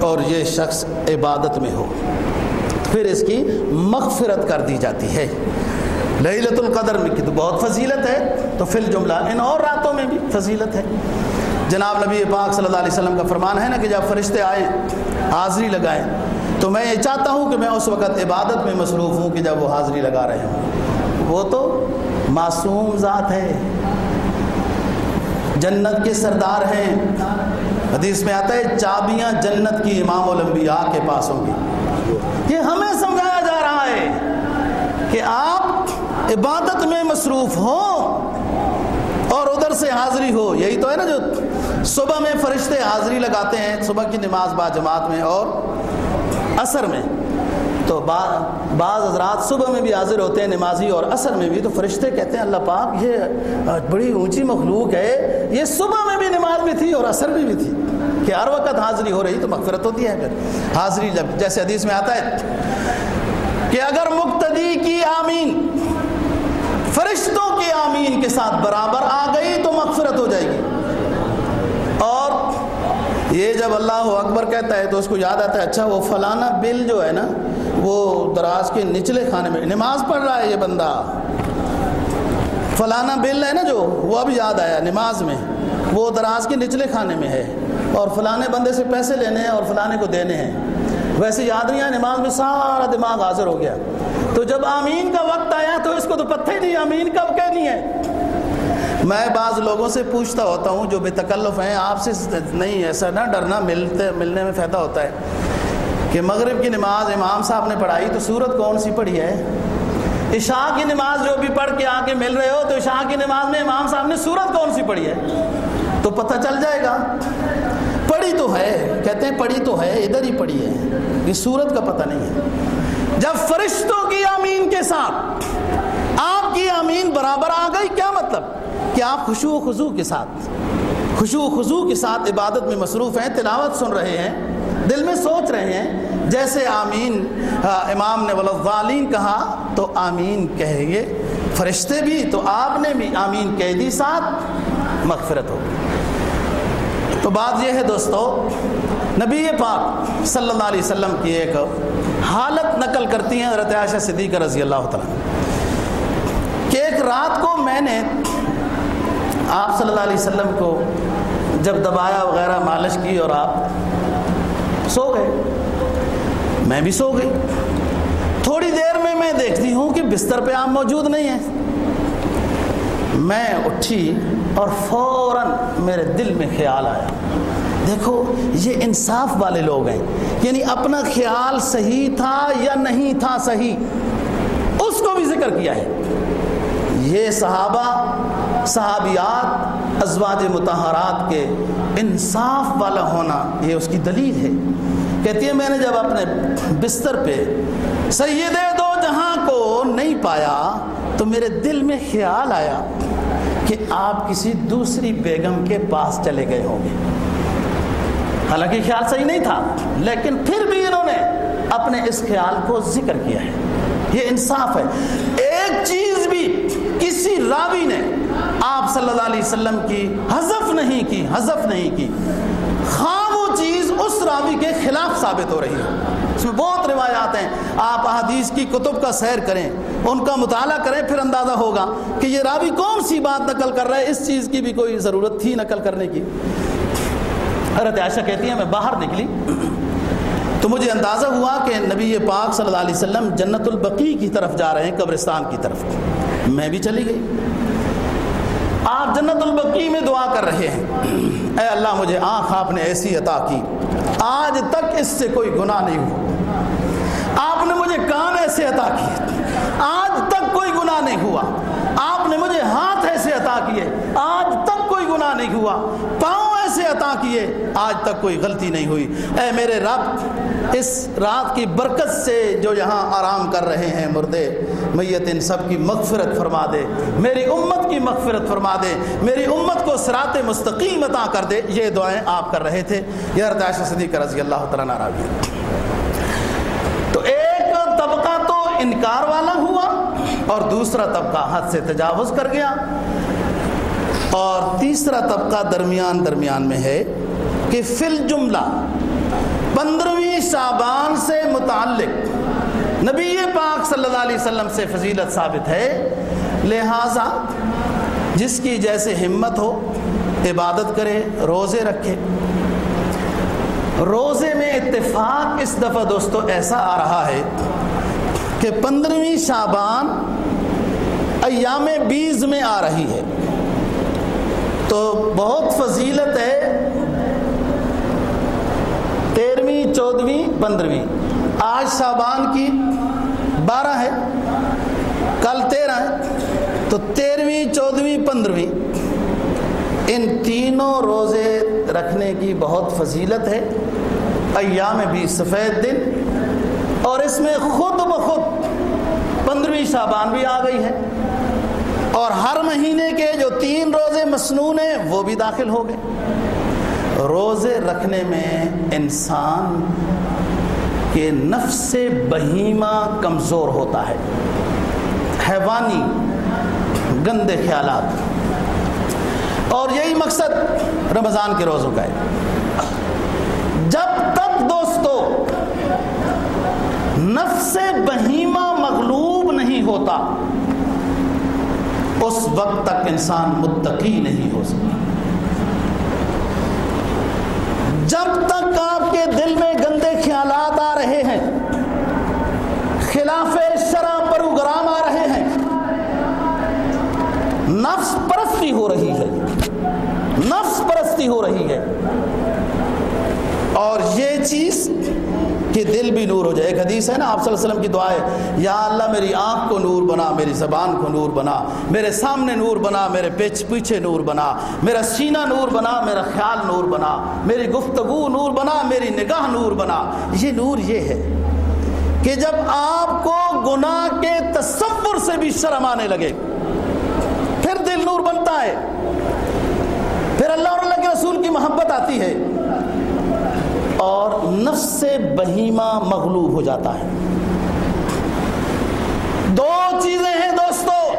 اور یہ شخص عبادت میں ہو۔ پھر اس کی مغفرت کر دی جاتی ہے۔ لہلت القدر میں کی تو بہت فضیلت ہے، تو فی الجملہ ان اور راتوں میں بھی فضیلت ہے۔ جناب نبی پاک صلی اللہ علیہ وسلم کا فرمان ہے نا کہ جب فرشتے آئیں حاضری لگائیں، تو میں یہ چاہتا ہوں کہ میں اس وقت عبادت میں مصروف ہوں کہ جب وہ حاضری لگا رہے ہوں۔ وہ تو معصوم ذات ہے۔ جنت کے سردار ہیں۔ حدیث میں آتا ہے، چابیاں جنت کی امام الانبیاء کے پاس ہوں گی۔ یہ ہمیں سمجھایا جا رہا ہے کہ آپ عبادت میں مصروف ہوں اور ادھر سے حاضری ہو۔ یہی تو ہے نا جو صبح میں فرشتے حاضری لگاتے ہیں، صبح کی نماز با جماعت میں اور اثر میں۔ تو بعض حضرات صبح میں بھی حاضر ہوتے ہیں نمازی اور اثر میں بھی تو فرشتے کہتے ہیں اللہ پاک یہ بڑی اونچی مخلوق ہے، یہ صبح میں بھی نماز بھی تھی اور اثر میں بھی تھی کہ ہر وقت حاضری ہو رہی تو مغفرت ہوتی ہے پھر۔ حاضری جب، جیسے حدیث میں آتا ہے کہ اگر مقتدی کی آمین، فرشتوں کی آمین کے ساتھ برابر آ گئی تو مغفرت ہو جائے گی۔ اور یہ جب اللہ اکبر کہتا ہے تو اس کو یاد آتا ہے اچھا وہ فلانا بل جو ہے نا وہ دراز کے نچلے کھانے میں نماز پڑھ رہا ہے یہ بندہ۔ فلانا بل ہے نا جو، وہ اب یاد آیا نماز میں۔ وہ دراز کے نچلے کھانے میں ہے۔ اور فلانے بندے سے پیسے لینے ہیں اور فلانے کو دینے ہیں۔ ویسے یاد نہیں آیا نماز میں سارا دماغ حاضر ہو گیا۔ تو جب آمین کا وقت آیا تو اس کو تو پتہ ہی نہیں آمین کب کہنی ہے۔ میں بعض لوگوں سے پوچھتا ہوتا ہوں جو بے تکلف ہیں، آپ سے نہیں، ایسا نہ ڈرنا، ملتے، ملنے میں فائدہ ہوتا ہے۔ کہ مغرب کی نماز امام صاحب نے پڑھائی تو صورت کون سی پڑھی ہے؟ عشاء کی نماز جو بھی پڑھ کے آ کے مل رہے ہو تو عشاء کی نماز میں امام صاحب نے صورت کون سی پڑھی ہے؟ تو پتہ چل جائے گا۔ پڑھی تو ہے، کہتے ہیں پڑھی تو ہے، ادھر ہی پڑھی ہے۔ یہ صورت کا پتہ نہیں ہے۔ جب فرشتوں کی آمین کے ساتھ آپ کی آمین برابر آ گئی، کیا مطلب؟ کہ آپ خوشو و خضو کے ساتھ خوشو و خضو کے ساتھ عبادت میں مصروف ہیں، تلاوت سن رہے ہیں۔ دل میں سوچ رہے ہیں، جیسے آمین امام نے ولغالین کہا، تو آمین کہیں گے۔ فرشتے بھی، تو آپ نے بھی آمین کہہ دی، ساتھ مغفرت ہو تو بات یہ ہے دوستو، نبی پاک صلی اللہ علیہ وسلم کی ایک حالت نقل کرتی ہیں حضرت عائشہ صدیقہ رضی اللہ تعالیٰ کہ ایک رات کو میں نے آپ صلی اللہ علیہ وسلم کو جب دبایا وغیرہ، مالش کی اور آپ سو گئے۔ میں بھی سو گئی۔ تھوڑی دیر میں میں دیکھتی ہوں کہ بستر پہ آپ موجود نہیں ہیں۔ میں اٹھی اور فوراً میرے دل میں خیال آیا۔ دیکھو، یہ انصاف والے لوگ ہیں۔ یعنی اپنا خیال صحیح تھا یا نہیں تھا صحیح، اس کو بھی ذکر کیا ہے۔ یہ صحابہ صحابیات، ازواج متحرات کے انصاف والا ہونا یہ اس کی دلیل ہے۔ کہتی ہے میں نے جب اپنے بستر پہ سید دو جہاں کو نہیں پایا تو میرے دل میں خیال آیا کہ آپ کسی دوسری بیگم کے پاس چلے گئے ہوں گے۔ حالانکہ خیال صحیح نہیں تھا، لیکن پھر بھی انہوں نے اپنے اس خیال کو ذکر کیا ہے۔ یہ انصاف ہے۔ ایک چیز بھی کسی راوی نے آپ صلی اللہ علیہ وسلم کی حذف نہیں کی، حذف نہیں کی۔ خواہ وہ چیز اس راوی کے خلاف ثابت ہو رہی ہے اس میں بہت روایات ہیں۔ آپ احادیث کی کتب کا سیر کریں، ان کا مطالعہ کریں، پھر اندازہ ہوگا کہ یہ راوی کون سی بات نقل کر رہا ہے۔ اس چیز کی بھی کوئی ضرورت تھی نقل کرنے کی۔ حضرت عائشہ کہتی ہیں، میں باہر نکلی۔ تو مجھے اندازہ ہوا کہ نبی پاک صلی اللہ علیہ وسلم جنت البقی کی طرف جا رہے ہیں، قبرستان کی طرف۔ میں بھی چلی گئی۔ آپ جنت البقی میں دعا کر رہے ہیں۔ اے اللہ، مجھے آنکھ آپ نے ایسی عطا کی۔ آج تک اس سے کوئی گناہ نہیں ہوا۔ آپ نے مجھے کان ایسے عطا کیے۔ آج تک کوئی گناہ نہیں ہوا۔ آپ نے مجھے ہاتھ ایسے عطا کیے۔ آج تک کوئی گناہ نہیں ہوا۔ پاؤں ایسے عطا کیے، آج تک کوئی غلطی نہیں ہوئی۔ اے میرے رب، اس رات کی برکت سے جو یہاں آرام کر رہے ہیں مردے، میت ان سب کی مغفرت فرما دے، میری امت کی مغفرت فرما دے، میری امت کو سرات مستقیم عطا کر دے۔ یہ دعائیں آپ کر رہے تھے۔ یہ رداش صدیق رضی اللہ تعالیٰ ناراضی تو ایک طبقہ تو انکار والا ہوا اور دوسرا طبقہ حد سے تجاوز کر گیا۔ اور تیسرا طبقہ درمیان درمیان میں ہے کہ فل جملہ پندرہویں شابان سے متعلق نبی پاک صلی اللہ علیہ وسلم سے فضیلت ثابت ہے۔ لہذا جس کی جیسے ہمت ہو، عبادت کرے، روزے رکھے۔ روزے میں اتفاق اس دفعہ دوستو ایسا آ رہا ہے کہ پندرہویں شابان ایام بیز میں آ رہی ہے۔ تو بہت فضیلت ہے تیرہویں، چودہویں، پندرہویں۔ آج شابان کی بارہ ہے، کل تیرہ ہے، تو تیرہویں، چودہویں، پندرہویں۔ ان تینوں روزے رکھنے کی بہت فضیلت ہے۔ ایام بھی سفید دن، اور اس میں خود بخود پندرہویں شابان بھی آ گئی ہے۔ اور ہر مہینے کے جو تین روزے مصنون ہیں، وہ بھی داخل ہو گئے۔ روزے رکھنے میں انسان کے نفس بہیما کمزور ہوتا ہے۔ حیوانی، گندے خیالات۔ اور یہی مقصد رمضان کے روزوں کا ہے۔ جب تک دوستو، نفس بہیمہ مغلوب نہیں ہوتا وقت تک انسان متقی نہیں ہو سکتا۔ جب تک آپ کے دل میں گندے خیالات آ رہے ہیں، خلاف شرح پروگرام آ رہے ہیں، نفس پرستی ہو رہی ہے۔ نفس پرستی ہو رہی ہے۔ اور یہ چیز کہ دل بھی نور ہو جائے۔ ایک حدیث ہے نا، آپ صلی اللہ علیہ وسلم کی دعا ہے، یا اللہ میری آنکھ کو نور بنا، میری زبان کو نور بنا، میرے سامنے نور بنا، میرے پیچ پیچھے نور بنا، میرا سینہ نور بنا، میرا خیال نور بنا، میری گفتگو نور بنا، میری نگاہ نور بنا۔ یہ نور یہ ہے کہ جب آپ کو گناہ کے تصور سے بھی شرم آنے لگے، پھر دل نور بنتا ہے۔ پھر اللہ اور اللہ کے رسول کی محبت آتی ہے۔ اور نفس سے بہیمہ مغلوب ہو جاتا ہے۔ دو چیزیں ہیں دوستو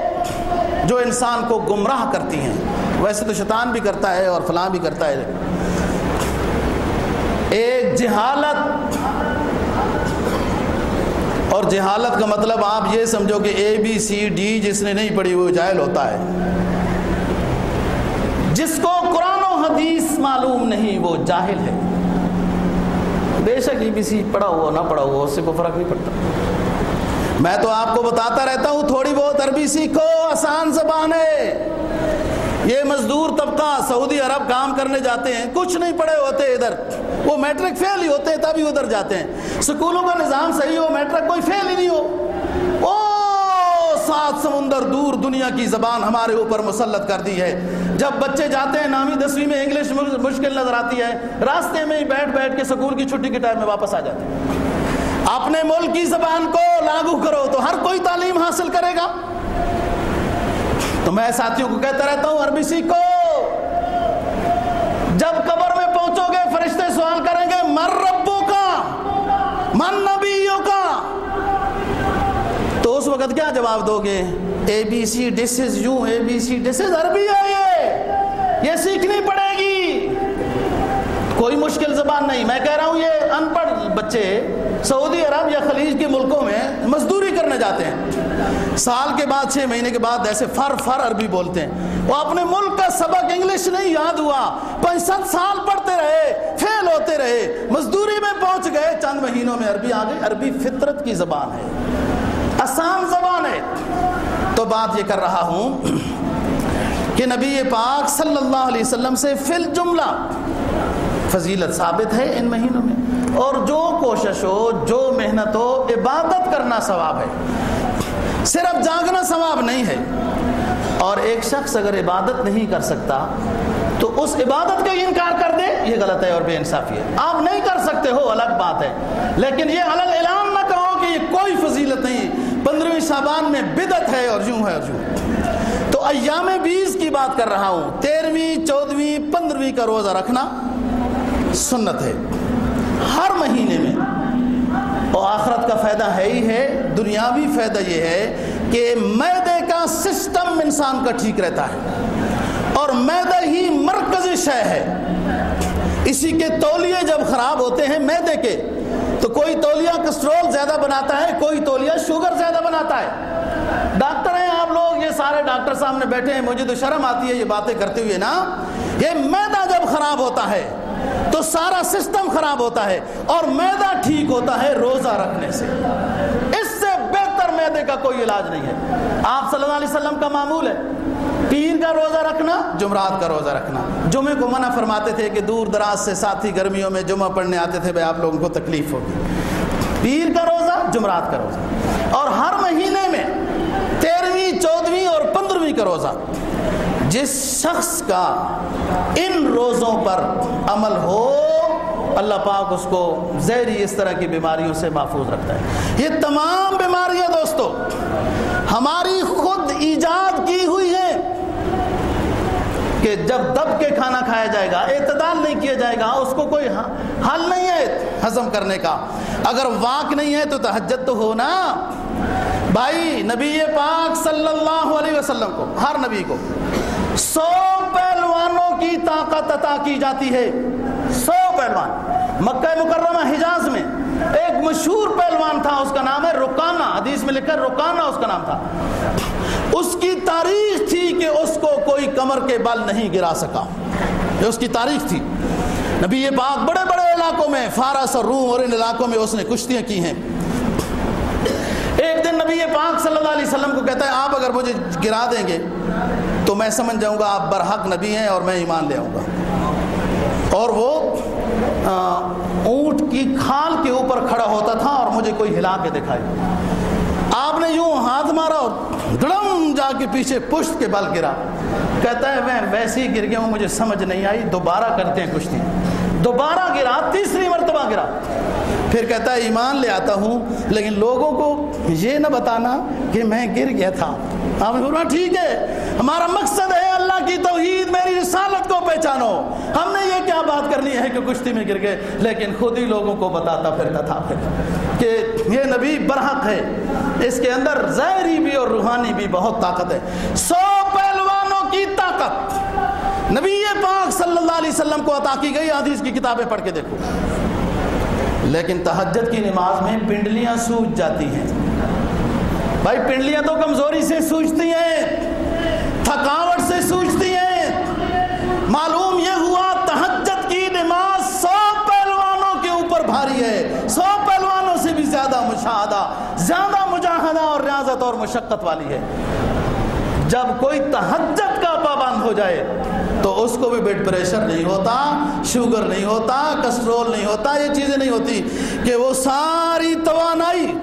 جو انسان کو گمراہ کرتی ہیں۔ ویسے تو شیطان بھی کرتا ہے اور فلاں بھی کرتا ہے۔ ایک جہالت اور جہالت کا مطلب آپ یہ سمجھو کہ اے بی سی ڈی جس نے نہیں پڑھی وہ جاہل ہوتا ہے۔ جس کو قرآن و حدیث معلوم نہیں وہ جاہل ہے۔ بے شک ای بی سی پڑھا ہوا نہ پڑھا ہوا، اس سے کوئی فرق نہیں پڑتا۔ میں تو آپ کو بتاتا رہتا ہوں، تھوڑی بہت عربی سیکھو، آسان زبان ہے۔ یہ مزدور طبقہ سعودی عرب کام کرنے جاتے ہیں، کچھ نہیں پڑھے ہوتے ادھر۔ وہ میٹرک فیل ہی ہوتے ہیں ہی ادھر جاتے ہیں۔ سکولوں کا نظام صحیح ہو، میٹرک کوئی فیل ہی نہیں ہو۔ او سات سمندر دور دنیا کی زبان ہمارے اوپر مسلط کر دی ہے۔ جب بچے جاتے ہیں، نامی دسویں میں انگلش مشکل نظر آتی ہے۔ راستے میں ہی بیٹھ بیٹھ کے سکول کی چھٹی کے ٹائم میں واپس آ جاتے ہیں۔ اپنے ملک کی زبان کو لاگو کرو تو ہر کوئی تعلیم حاصل کرے گا۔ تو میں ساتھیوں کو کہتا رہتا ہوں، عربی سیکھو۔ جب قبر میں پہنچو گے، فرشتے سوال کریں گے، مر ربو کا من نبیوں کا تو اس وقت کیا جواب دو گے؟ A B C this is A B C this is از عربی ہے یہ۔ یہ سیکھنی پڑے گی۔ کوئی مشکل زبان نہیں۔ میں کہہ رہا ہوں یہ ان پڑھ بچے سعودی عرب یا خلیج کے ملکوں میں مزدوری کرنے جاتے ہیں۔ سال کے بعد، چھ مہینے کے بعد ایسے فر فر عربی بولتے ہیں۔ وہ اپنے ملک کا سبق انگلش نہیں یاد ہوا۔ پانچ سات سال پڑھتے رہے، فیل ہوتے رہے۔ مزدوری میں پہنچ گئے۔ چند مہینوں میں عربی آ گئی۔ عربی فطرت کی زبان ہے۔ آسان زبان ہے۔ تو بات یہ کر رہا ہوں کہ نبی پاک صلی اللہ علیہ وسلم سے فل جملہ فضیلت ثابت ہے ان مہینوں میں۔ اور جو کوشش ہو، جو محنت ہو، عبادت کرنا ثواب ہے۔ صرف جاگنا ثواب نہیں ہے۔ اور ایک شخص اگر عبادت نہیں کر سکتا، تو اس عبادت کا انکار کر دے۔ یہ غلط ہے اور بے انصافی ہے۔ آپ نہیں کر سکتے، ہو، الگ بات ہے۔ لیکن یہ الگ اعلان نہ کہو کہ یہ کوئی فضیلت نہیں۔ پندرہویں شابان میں بدت ہے اور یوں ہے اور یوں۔ تو ایام بیس کی بات کر رہا ہوں تیرہویں چودہویں پندرہویں کا روزہ رکھنا سنت ہے۔ ہر مہینے میں۔ اور آخرت کا فائدہ ہے ہی ہے، دنیاوی فائدہ یہ ہے کہ میدے کا سسٹم انسان کا ٹھیک رہتا ہے۔ اور میدہ ہی مرکزی شے ہے۔ اسی کے تولیے جب خراب ہوتے ہیں میدے کے تو کوئی تولیہ کسٹرول زیادہ بناتا ہے، کوئی تولیہ شوگر زیادہ بناتا ہے۔ ڈاکٹر ہیں آپ لوگ، یہ سارے ڈاکٹر سامنے بیٹھے ہیں، مجھے تو شرم آتی ہے، یہ باتیں کرتے ہوئے نا۔ یہ میدا جب خراب ہوتا ہے، تو سارا سسٹم خراب ہوتا ہے اور میدا ٹھیک ہوتا ہے روزہ رکھنے سے۔ اس سے بہتر میدے کا کوئی علاج نہیں ہے۔ آپ صلی اللہ علیہ وسلم کا معمول ہے۔ پیر کا روزہ رکھنا، جمعرات کا روزہ رکھنا۔ جمعے کو منع فرماتے تھے کہ دور دراز سے ساتھی گرمیوں میں جمعہ پڑھنے آتے تھے، بھائی آپ لوگوں کو تکلیف ہوگی۔ پیر کا روزہ، جمعرات کا روزہ۔ اور ہر مہینے میں تیرہویں، چودہویں اور پندرہویں کا روزہ۔ جس شخص کا ان روزوں پر عمل ہو، اللہ پاک اس کو زہری اس طرح کی بیماریوں سے محفوظ رکھتا ہے۔ یہ تمام بیماریاں دوستو، ہماری خود ایجاد کی ہوئی ہیں کہ جب دب کے کھانا کھایا جائے گا، اعتدال نہیں کیا جائے گا، اس کو کوئی حل نہیں ہے ہضم کرنے کا۔ اگر واک نہیں ہے تو تحجت تو ہو نا بھائی، نبی پاک صلی اللہ علیہ وسلم کو، ہر نبی کو۔ سو پہلوانوں کی طاقت عطا کی جاتی ہے۔ سو پہلوان۔ مکہ مکرمہ حجاز میں ایک مشہور پہلوان تھا، اس کا نام ہے رکانہ۔ حدیث میں لکھا رکانہ اس کا نام تھا۔ اس کی تاریخ تھی کہ اس کو کوئی کمر کے بل نہیں گرا سکا۔ یہ اس کی تاریخ تھی۔ نبی یہ پاک بڑے بڑے علاقوں میں، فارس اور روم اور ان علاقوں میں اس نے کشتیاں کی ہیں۔ ایک دن نبی پاک صلی اللہ علیہ وسلم کو کہتا ہے، آپ اگر مجھے گرا دیں گے تو میں سمجھ جاؤں گا آپ برحق نبی ہیں اور میں ایمان لے آؤں گا۔ اور وہ اونٹ کی کھال کے اوپر کھڑا ہوتا تھا اور مجھے کوئی ہلا کے دکھائی آپ نے یوں ہاتھ مارا اور دڑم جا کے پیچھے پشت کے بل گرا۔ کہتا ہے، میں ویسے ہی گر گیا ہوں، مجھے سمجھ نہیں آئی۔ دوبارہ کرتے ہیں کشتی۔ دوبارہ گرا، تیسری مرتبہ گرا۔ پھر کہتا ہے، ایمان لے آتا ہوں، لیکن لوگوں کو یہ نہ بتانا کہ میں گر گیا تھا۔ آپ نے بولا ٹھیک ہے، ہمارا مقصد ہے کی توحید میری رسالت کو پہچانو۔ ہم نے یہ کیا بات کرنی ہے کہ کشتی میں گر گئے، لیکن خود ہی لوگوں کو بتاتا پھرتا تھا پھر کہ یہ نبی برحق ہے۔ اس کے اندر ظاہری بھی اور روحانی بھی بہت طاقت ہے۔ سو پہلوانوں کی طاقت۔ نبی پاک صلی اللہ علیہ وسلم کو عطا کی گئی۔ حدیث کی کتابیں پڑھ کے دیکھو۔ لیکن تہجد کی نماز میں پنڈلیاں سوج جاتی ہیں۔ بھائی، پنڈلیاں تو کمزوری سے سوچتی ہیں، تھکاوٹ سے سوچتی ہیں معلوم یہ ہوا تہجد کی نماز سو پہلوانوں کے اوپر بھاری ہے سو پہلوانوں سے بھی زیادہ مشاہدہ زیادہ مجاہدہ اور اور مشقت والی ہے۔ جب کوئی تہجد کا پابند ہو جائے تو اس کو بھی بلڈ پریشر نہیں ہوتا شوگر نہیں ہوتا کسٹرول نہیں ہوتا، یہ چیزیں نہیں ہوتی کہ وہ ساری توانائی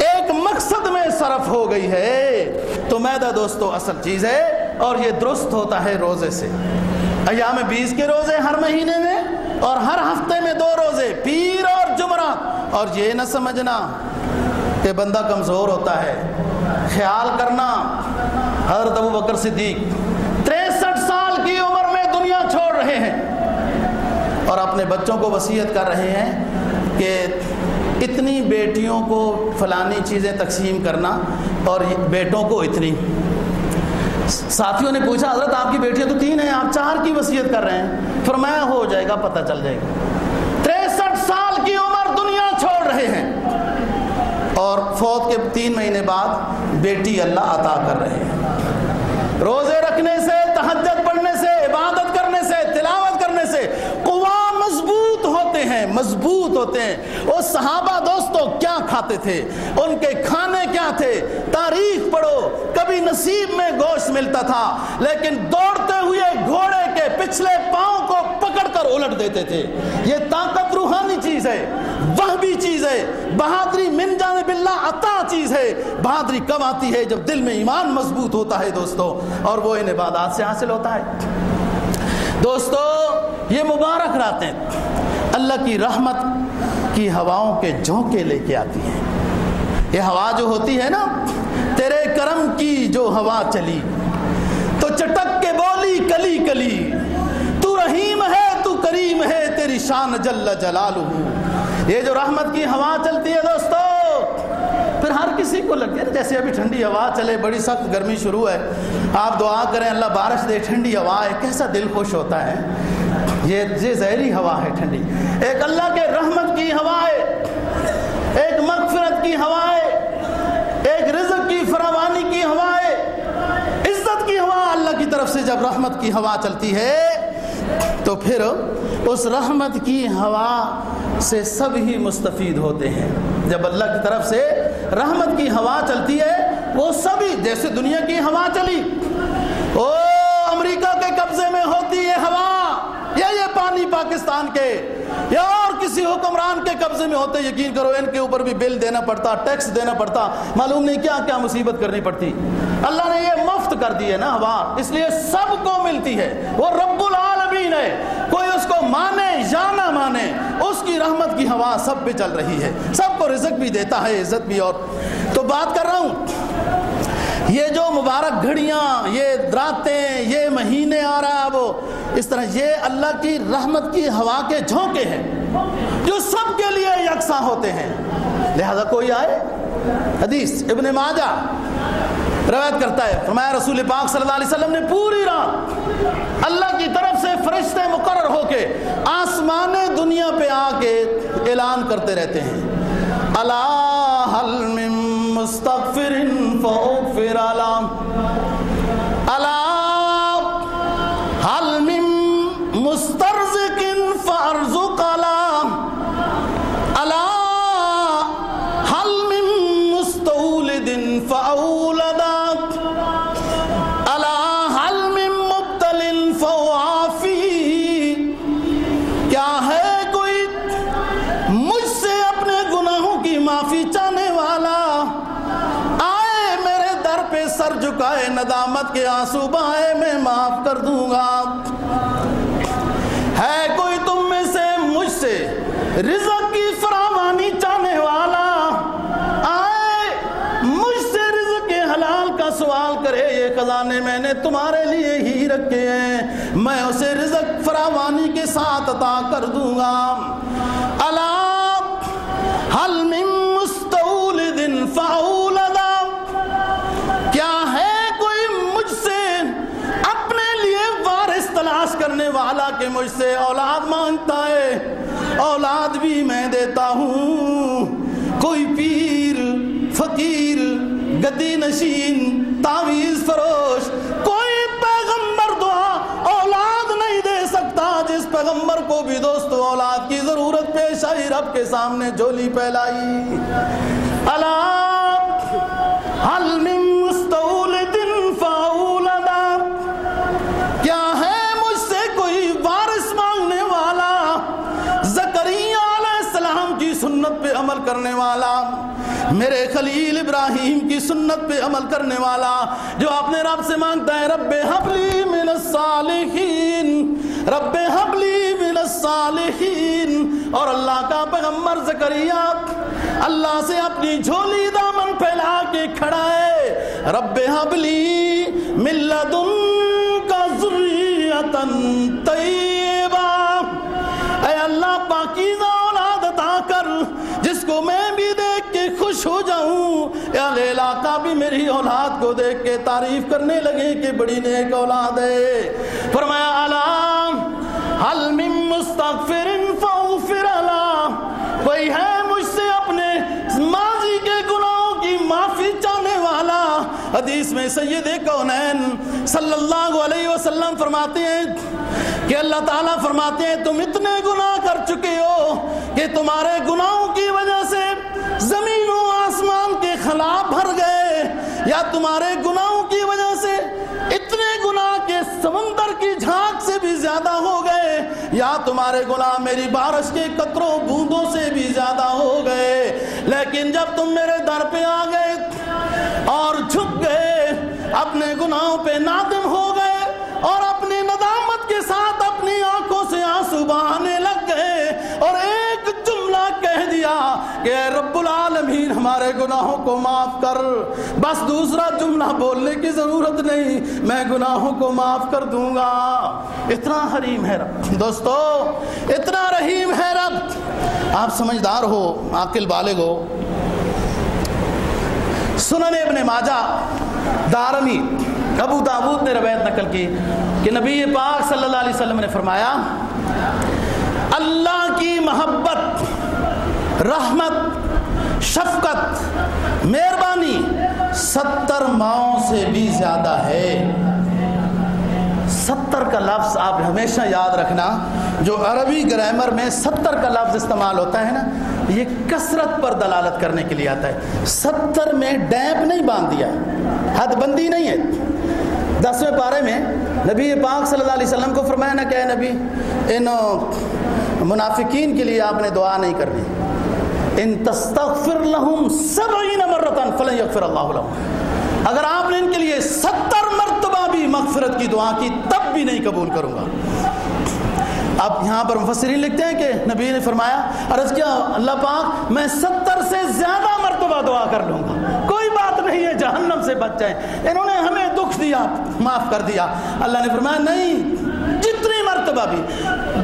ایک مقصد میں صرف ہو گئی ہے۔ تو میدا دوستو، اصل چیز ہے اور یہ درست ہوتا ہے روزے سے۔ ایام بیس کے روزے ہر مہینے میں اور ہر ہفتے میں دو روزے، پیر اور جمعرات۔ اور یہ نہ سمجھنا کہ بندہ کمزور ہوتا ہے۔ خیال کرنا، حضرت ابو بکر صدیق تریسٹھ سال کی عمر میں دنیا چھوڑ رہے ہیں اور اپنے بچوں کو وسیعت کر رہے ہیں کہ اتنی بیٹیوں کو فلانی چیزیں تقسیم کرنا اور بیٹوں کو اتنی۔ ساتھیوں نے پوچھا، حضرت آپ کی بیٹیاں تو تین ہیں، آپ چار کی وسیعت کر رہے ہیں۔ فرمایا ہو جائے گا، پتہ چل جائے گا۔ تریسٹھ سال کی عمر دنیا چھوڑ رہے ہیں۔ اور فوت کے تین مہینے بعد بیٹی اللہ عطا کر رہے ہیں۔ روزے رکھنے سے تحجد پڑھنے سے، عبادت کرنے سے، تلاوت کرنے سے کواں مضبوط ہوتے ہیں، مضبوط ہوتے ہیں۔ وہ صحابہ دوستو کیا کھاتے تھے؟ ان کے کھانے کیا تھے؟ تاریخ پڑھو، کبھی نصیب میں گوشت ملتا تھا، لیکن دوڑتے ہوئے گھوڑے کے پچھلے پاؤں کو پکڑ کر الٹ دیتے تھے۔ یہ طاقت روحانی چیز ہے۔ وہ بھی چیز ہے۔ بہادری من جانب اللہ عطا چیز ہے۔ بہادری کب آتی ہے؟ جب دل میں ایمان مضبوط ہوتا ہے دوستو، اور وہ ان عبادات سے حاصل ہوتا ہے۔ دوستو، یہ مبارک راتیں اللہ کی رحمت کی ہواؤں کے جھونکے لے کے آتی ہیں۔ یہ ہوا جو ہوتی ہے نا، تیرے کرم کی جو ہوا چلی، تو چٹک کے بولی کلی کلی، تو رحیم ہے، تو کریم ہے، تیری شان جل جلال ہوں یہ جو رحمت کی ہوا چلتی ہے دوستو، پھر ہر کسی کو لگے جیسے ابھی ٹھنڈی ہوا چلے، بڑی سخت گرمی شروع ہے، آپ دعا کریں، اللہ بارش دے، ٹھنڈی ہوا ہے، کیسا دل خوش ہوتا ہے؟ یہ زہری ہوا ہے ٹھنڈی۔ ایک اللہ کے رحمت کی ہوا ہے، ایک مغفرت کی ہوا ہے، ایک رزق کی فراوانی کی ہوا ہے، عزت کی ہوا اللہ کی طرف سے جب رحمت کی ہوا چلتی ہے، تو پھر اس رحمت کی ہوا سے سب ہی مستفید ہوتے ہیں۔ جب اللہ کی طرف سے رحمت کی ہوا چلتی ہے، وہ سبھی جیسے دنیا کی ہوا چلی۔ او، امریکہ کے قبضے میں ہوتی ہے ہوا۔ یا یہ پانی پاکستان کے، یا اور کسی حکمران کے قبضے میں ہوتے، یقین کرو، ان کے اوپر بھی بل دینا پڑتا، ٹیکس دینا پڑتا۔ معلوم نہیں کیا کیا مصیبت کرنی پڑتی۔ اللہ نے یہ مفت کر دی ہے نا ہوا۔ اس لیے سب کو ملتی ہے۔ وہ رب العالمین ہے۔ کوئی اس کو مانے یا نہ مانے، اس کی رحمت کی ہوا سب پہ چل رہی ہے۔ سب کو رزق بھی دیتا ہے، عزت بھی۔ اور تو بات کر رہا ہوں۔ یہ جو مبارک گھڑیاں، یہ راتیں، یہ مہینے آ رہا ہے وہ اس طرح یہ اللہ کی رحمت کی ہوا کے جھونکے ہیں۔ جو سب کے لیے یکساں ہوتے ہیں۔ لہذا کوئی آئے؟ حدیث، ابن ماجہ۔ روایت کرتا ہے، فرمایا رسول پاک صلی اللہ علیہ وسلم نے پوری رات اللہ کی طرف سے فرشتے مقرر ہو کے آسمان دنیا پہ آ کے اعلان کرتے رہتے ہیں۔ اللہ مستغفر فاغفر علام ندامت میں معاف کر دوں گا۔ ہے کوئی تم میں سے مجھ سے رزق کی فراوانی چاہنے والا؟ آئے، مجھ سے رزق کے حلال کا سوال کرے، یہ خزانے میں نے تمہارے لیے ہی رکھے ہیں۔ میں اسے رزق فراوانی کے ساتھ عطا کر دوں گا۔ کہ مجھ سے اولاد مانگتا ہے، اولاد بھی میں دیتا ہوں۔ کوئی پیر، فقیر، گدی نشین تعویز فروش، کوئی پیغمبر دعا اولاد نہیں دے سکتا۔ جس پیغمبر کو بھی دوست اولاد کی ضرورت پیش آئی، رب کے سامنے جھولی پھیلائی۔ میرے خلیل ابراہیم کی سنت پہ عمل کرنے والا جو اپنے رب سے مانگتا ہے، رب حبلی من الصالحین، رب حبلی من الصالحین۔ اور اللہ کا پیغمبر زکریہ اللہ سے اپنی جھولی دامن پھیلا کے کھڑا ہے۔ رب حبلی من لدن کا ذریتن طیبہ۔ اے اللہ، پاکیزہ علاقہ بھی میری اولاد کو دیکھ کے تعریف کرنے لگے کہ بڑی نیک اولاد ہے۔ فرمایا علام حل من مستغفر فاغفر اللہ کوئی ہے مجھ سے اپنے ماضی کے گناہوں کی معافی چاہنے والا؟ حدیث میں سید کونین صلی اللہ علیہ وسلم فرماتے ہیں کہ اللہ تعالیٰ فرماتے ہیں، تم اتنے گناہ کر چکے ہو کہ تمہارے گناہوں کی وجہ سے زمین یا تمہارے گناہوں کی وجہ سے اتنے گناہ کے سمندر کی جھانک سے بھی زیادہ ہو گئے، یا تمہارے گناہ میری بارش کے قطروں بوندوں سے بھی زیادہ ہو گئے۔ لیکن جب تم میرے در پہ آ گئے اور جھک گئے، اپنے گناہوں پہ نادم ہو گئے اور اپنی ندامت کے ساتھ اپنی آنکھوں سے آنسو بہانے دیا کہ اے رب العالمین ہمارے گناہوں کو معاف کر۔ بس دوسرا جملہ بولنے کی ضرورت نہیں، میں گناہوں کو معاف کر دوں گا۔ اتنا حریم ہے رب۔ دوستو، اتنا رحیم ہے رب۔ آپ سمجھدار ہو، عاقل بالغ ہو۔ سنن ابن ماجہ، دارمی، ابو داود نے روایت نقل کی کہ نبی پاک صلی اللہ علیہ وسلم نے فرمایا، اللہ کی محبت رحمت، شفقت، مہربانی ستر ماؤں سے بھی زیادہ ہے۔ ستر کا لفظ آپ ہمیشہ یاد رکھنا، جو عربی گرامر میں ستر کا لفظ استعمال ہوتا ہے نا، یہ کثرت پر دلالت کرنے کے لیے آتا ہے۔ ستر میں ڈیپ نہیں باندھ دیا، حد بندی نہیں ہے۔ دسویں پارے میں نبی پاک صلی اللہ علیہ وسلم کو فرمایا نا کہ نبی ان منافقین کے لیے آپ نے دعا نہیں کرنی۔ ان تستغفر لهم سبعین مرتن فلن یغفر اللہ لهم. اگر آپ نے ان کے لیے ستر مرتبہ بھی مغفرت کی دعا کی، تب بھی نہیں قبول کروں گا۔ اب یہاں پر مفسرین لکھتے ہیں کہ نبی نے فرمایا، عرض کیا، اللہ پاک، میں ستر سے زیادہ مرتبہ دعا کر لوں گا۔ کوئی بات نہیں ہے، جہنم سے بچ جائیں۔ انہوں نے ہمیں دکھ دیا، معاف کر دیا۔ اللہ نے فرمایا، نہیں مرتبہ بھی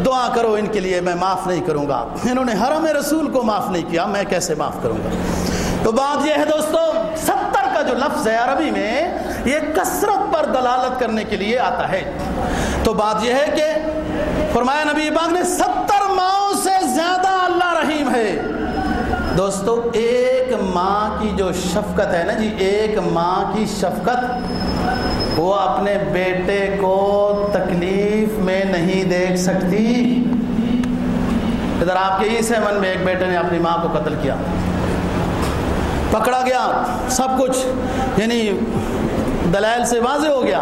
دعا کرو ان کے لیے میں معاف نہیں کروں گا۔ انہوں نے حرم رسول کو معاف نہیں کیا، میں کیسے معاف کروں گا؟ تو بات یہ ہے دوستو، ستر کا جو لفظ ہے عربی میں، یہ کثرت پر دلالت کرنے کے لیے آتا ہے۔ تو بات یہ ہے کہ فرمایا نبی پاک نے ستر ماؤں سے زیادہ اللہ رحیم ہے۔ دوستو، ایک ماں کی جو شفقت ہے نا جی ایک ماں کی شفقت وہ اپنے بیٹے کو تکلیف میں نہیں دیکھ سکتی۔ ادھر آپ کے ہی سیون میں ایک بیٹے نے اپنی ماں کو قتل کیا۔ پکڑا گیا سب کچھ یعنی دلائل سے واضح ہو گیا۔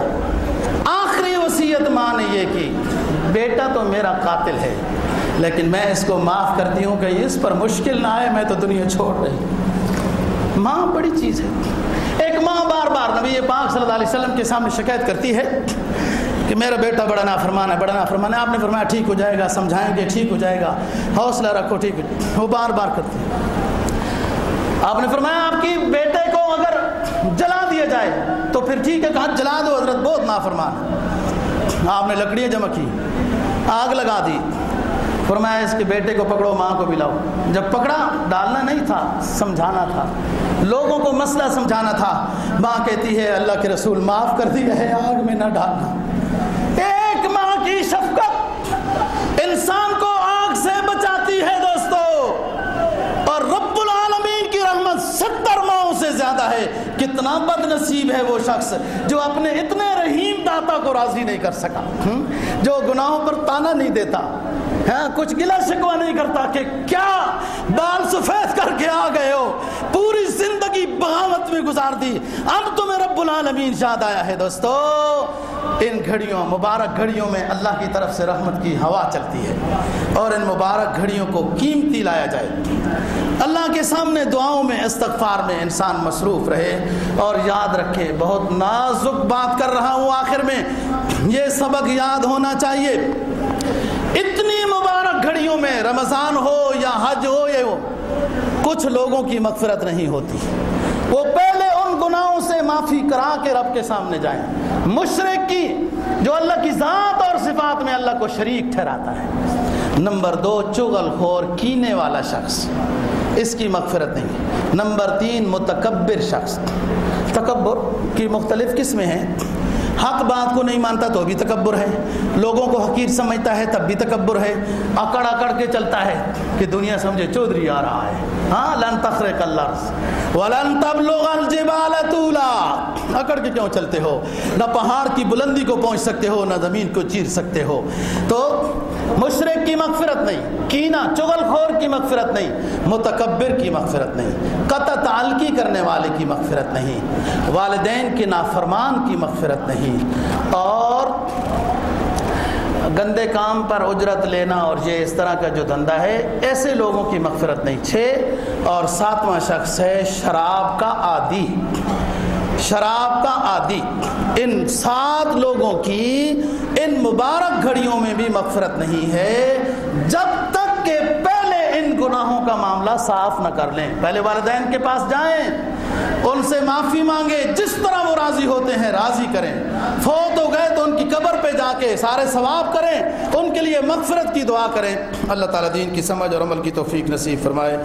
آخری وصیت ماں نے یہ کی، بیٹا تو میرا قاتل ہے، لیکن میں اس کو معاف کرتی ہوں کہ اس پر مشکل نہ آئے، میں تو دنیا چھوڑ رہی ماں بڑی چیز ہے۔ بار بار نبی پاک صلی اللہ علیہ وسلم کے سامنے شکایت کرتی ہے کہ میرا بیٹا بڑا نافرمان ہے، بڑا نافرمان ہے۔ آپ نے فرمایا، ٹھیک ہو جائے گا، سمجھائیں گے، ٹھیک ہو جائے گا۔ حوصلہ رکھو، ٹھیک ہو وہ بار بار کرتی ہے۔ آپ نے فرمایا، آپ کی بیٹے کو اگر جلا دیا جائے تو پھر ٹھیک ہے، کہا جلا دو، حضرت بہت نافرمان ہے۔ آپ نے لکڑیاں جمع کی، آگ لگا دی۔ فرمایا اس کے بیٹے کو پکڑو، ماں کو بھی لاؤ۔ جب پکڑا، ڈالنا نہیں تھا، سمجھانا تھا۔ لوگوں کو مسئلہ سمجھانا تھا۔ ماں کہتی ہے، اللہ کے رسول معاف کر دی ہے آگ میں نہ ڈالنا۔ ایک ماں کی شفقت انسان کو آگ سے بچاتی ہے دوستو۔ اور رب العالمین کی رحمت ستر ماؤں سے زیادہ ہے۔ کتنا بد نصیب ہے وہ شخص جو اپنے اتنے رحیم داتا کو راضی نہیں کر سکا۔ جو گناہوں پر تانا نہیں دیتا۔ ہاں کچھ گلا شکوا نہیں کرتا کہ کیا بال سفید کر کے آ گئے ہو۔ پوری زندگی بغاوت میں گزار دی۔ اب تمہیں رب العالمین شاد آیا ہے دوستو، ان گھڑیوں، مبارک گھڑیوں میں اللہ کی طرف سے رحمت کی ہوا چلتی ہے۔ اور ان مبارک گھڑیوں کو قیمتی لایا جائے۔ اللہ کے سامنے دعاؤں میں، استغفار میں انسان مصروف رہے۔ اور یاد رکھے، بہت نازک بات کر رہا ہوں آخر میں۔ یہ سبق یاد ہونا چاہیے۔ اتنی مبارک گھڑیوں میں رمضان ہو یا حج ہو یا ہو کچھ لوگوں کی مغفرت نہیں ہوتی۔ وہ پہلے ان گناہوں سے معافی کرا کے رب کے سامنے جائیں۔ مشرق کی، جو اللہ کی ذات اور صفات میں اللہ کو شریک ٹھہراتا ہے۔ نمبر دو، چغل خور کینے والا شخص۔ اس کی مغفرت نہیں۔ نمبر تین، متکبر شخص۔ تکبر کی مختلف قسمیں ہیں۔ حق بات کو نہیں مانتا تو بھی تکبر ہے۔ لوگوں کو حقیر سمجھتا ہے تب بھی تکبر ہے۔ اکڑ اکڑ کے چلتا ہے کہ دنیا سمجھے چودھری آ رہا ہے۔ ہاں لن تخرق اللہ۔ ولن تبلغ الجبال طولا۔ اکڑ کے کیوں چلتے ہو؟ نہ پہاڑ کی بلندی کو پہنچ سکتے ہو، نہ زمین کو چیر سکتے ہو۔ تو مشرق کی مغفرت نہیں کینا چغل خور کی مغفرت نہیں، متکبر کی مغفرت نہیں، قطع تعلقی کرنے والے کی مغفرت نہیں، والدین کے نافرمان کی مغفرت نہیں۔ اور گندے کام پر اجرت لینا اور یہ اس طرح کا جو دھندا ہے، ایسے لوگوں کی مغفرت نہیں۔ چھ اور ساتواں شخص ہے شراب کا عادی۔ شراب کا عادی۔ ان سات لوگوں کی ان مبارک گھڑیوں میں بھی مغفرت نہیں ہے۔ جب تک کہ پہلے ان گناہوں کا معاملہ صاف نہ کر لیں، پہلے والدین کے پاس جائیں، ان سے معافی مانگے جس طرح وہ راضی ہوتے ہیں، راضی کریں۔ فوت ہو گئے تو ان کی قبر پہ جا کے سارے ثواب کریں، ان کے لیے مغفرت کی دعا کریں۔ اللہ تعالیٰ دین کی سمجھ اور عمل کی توفیق نصیب فرمائے۔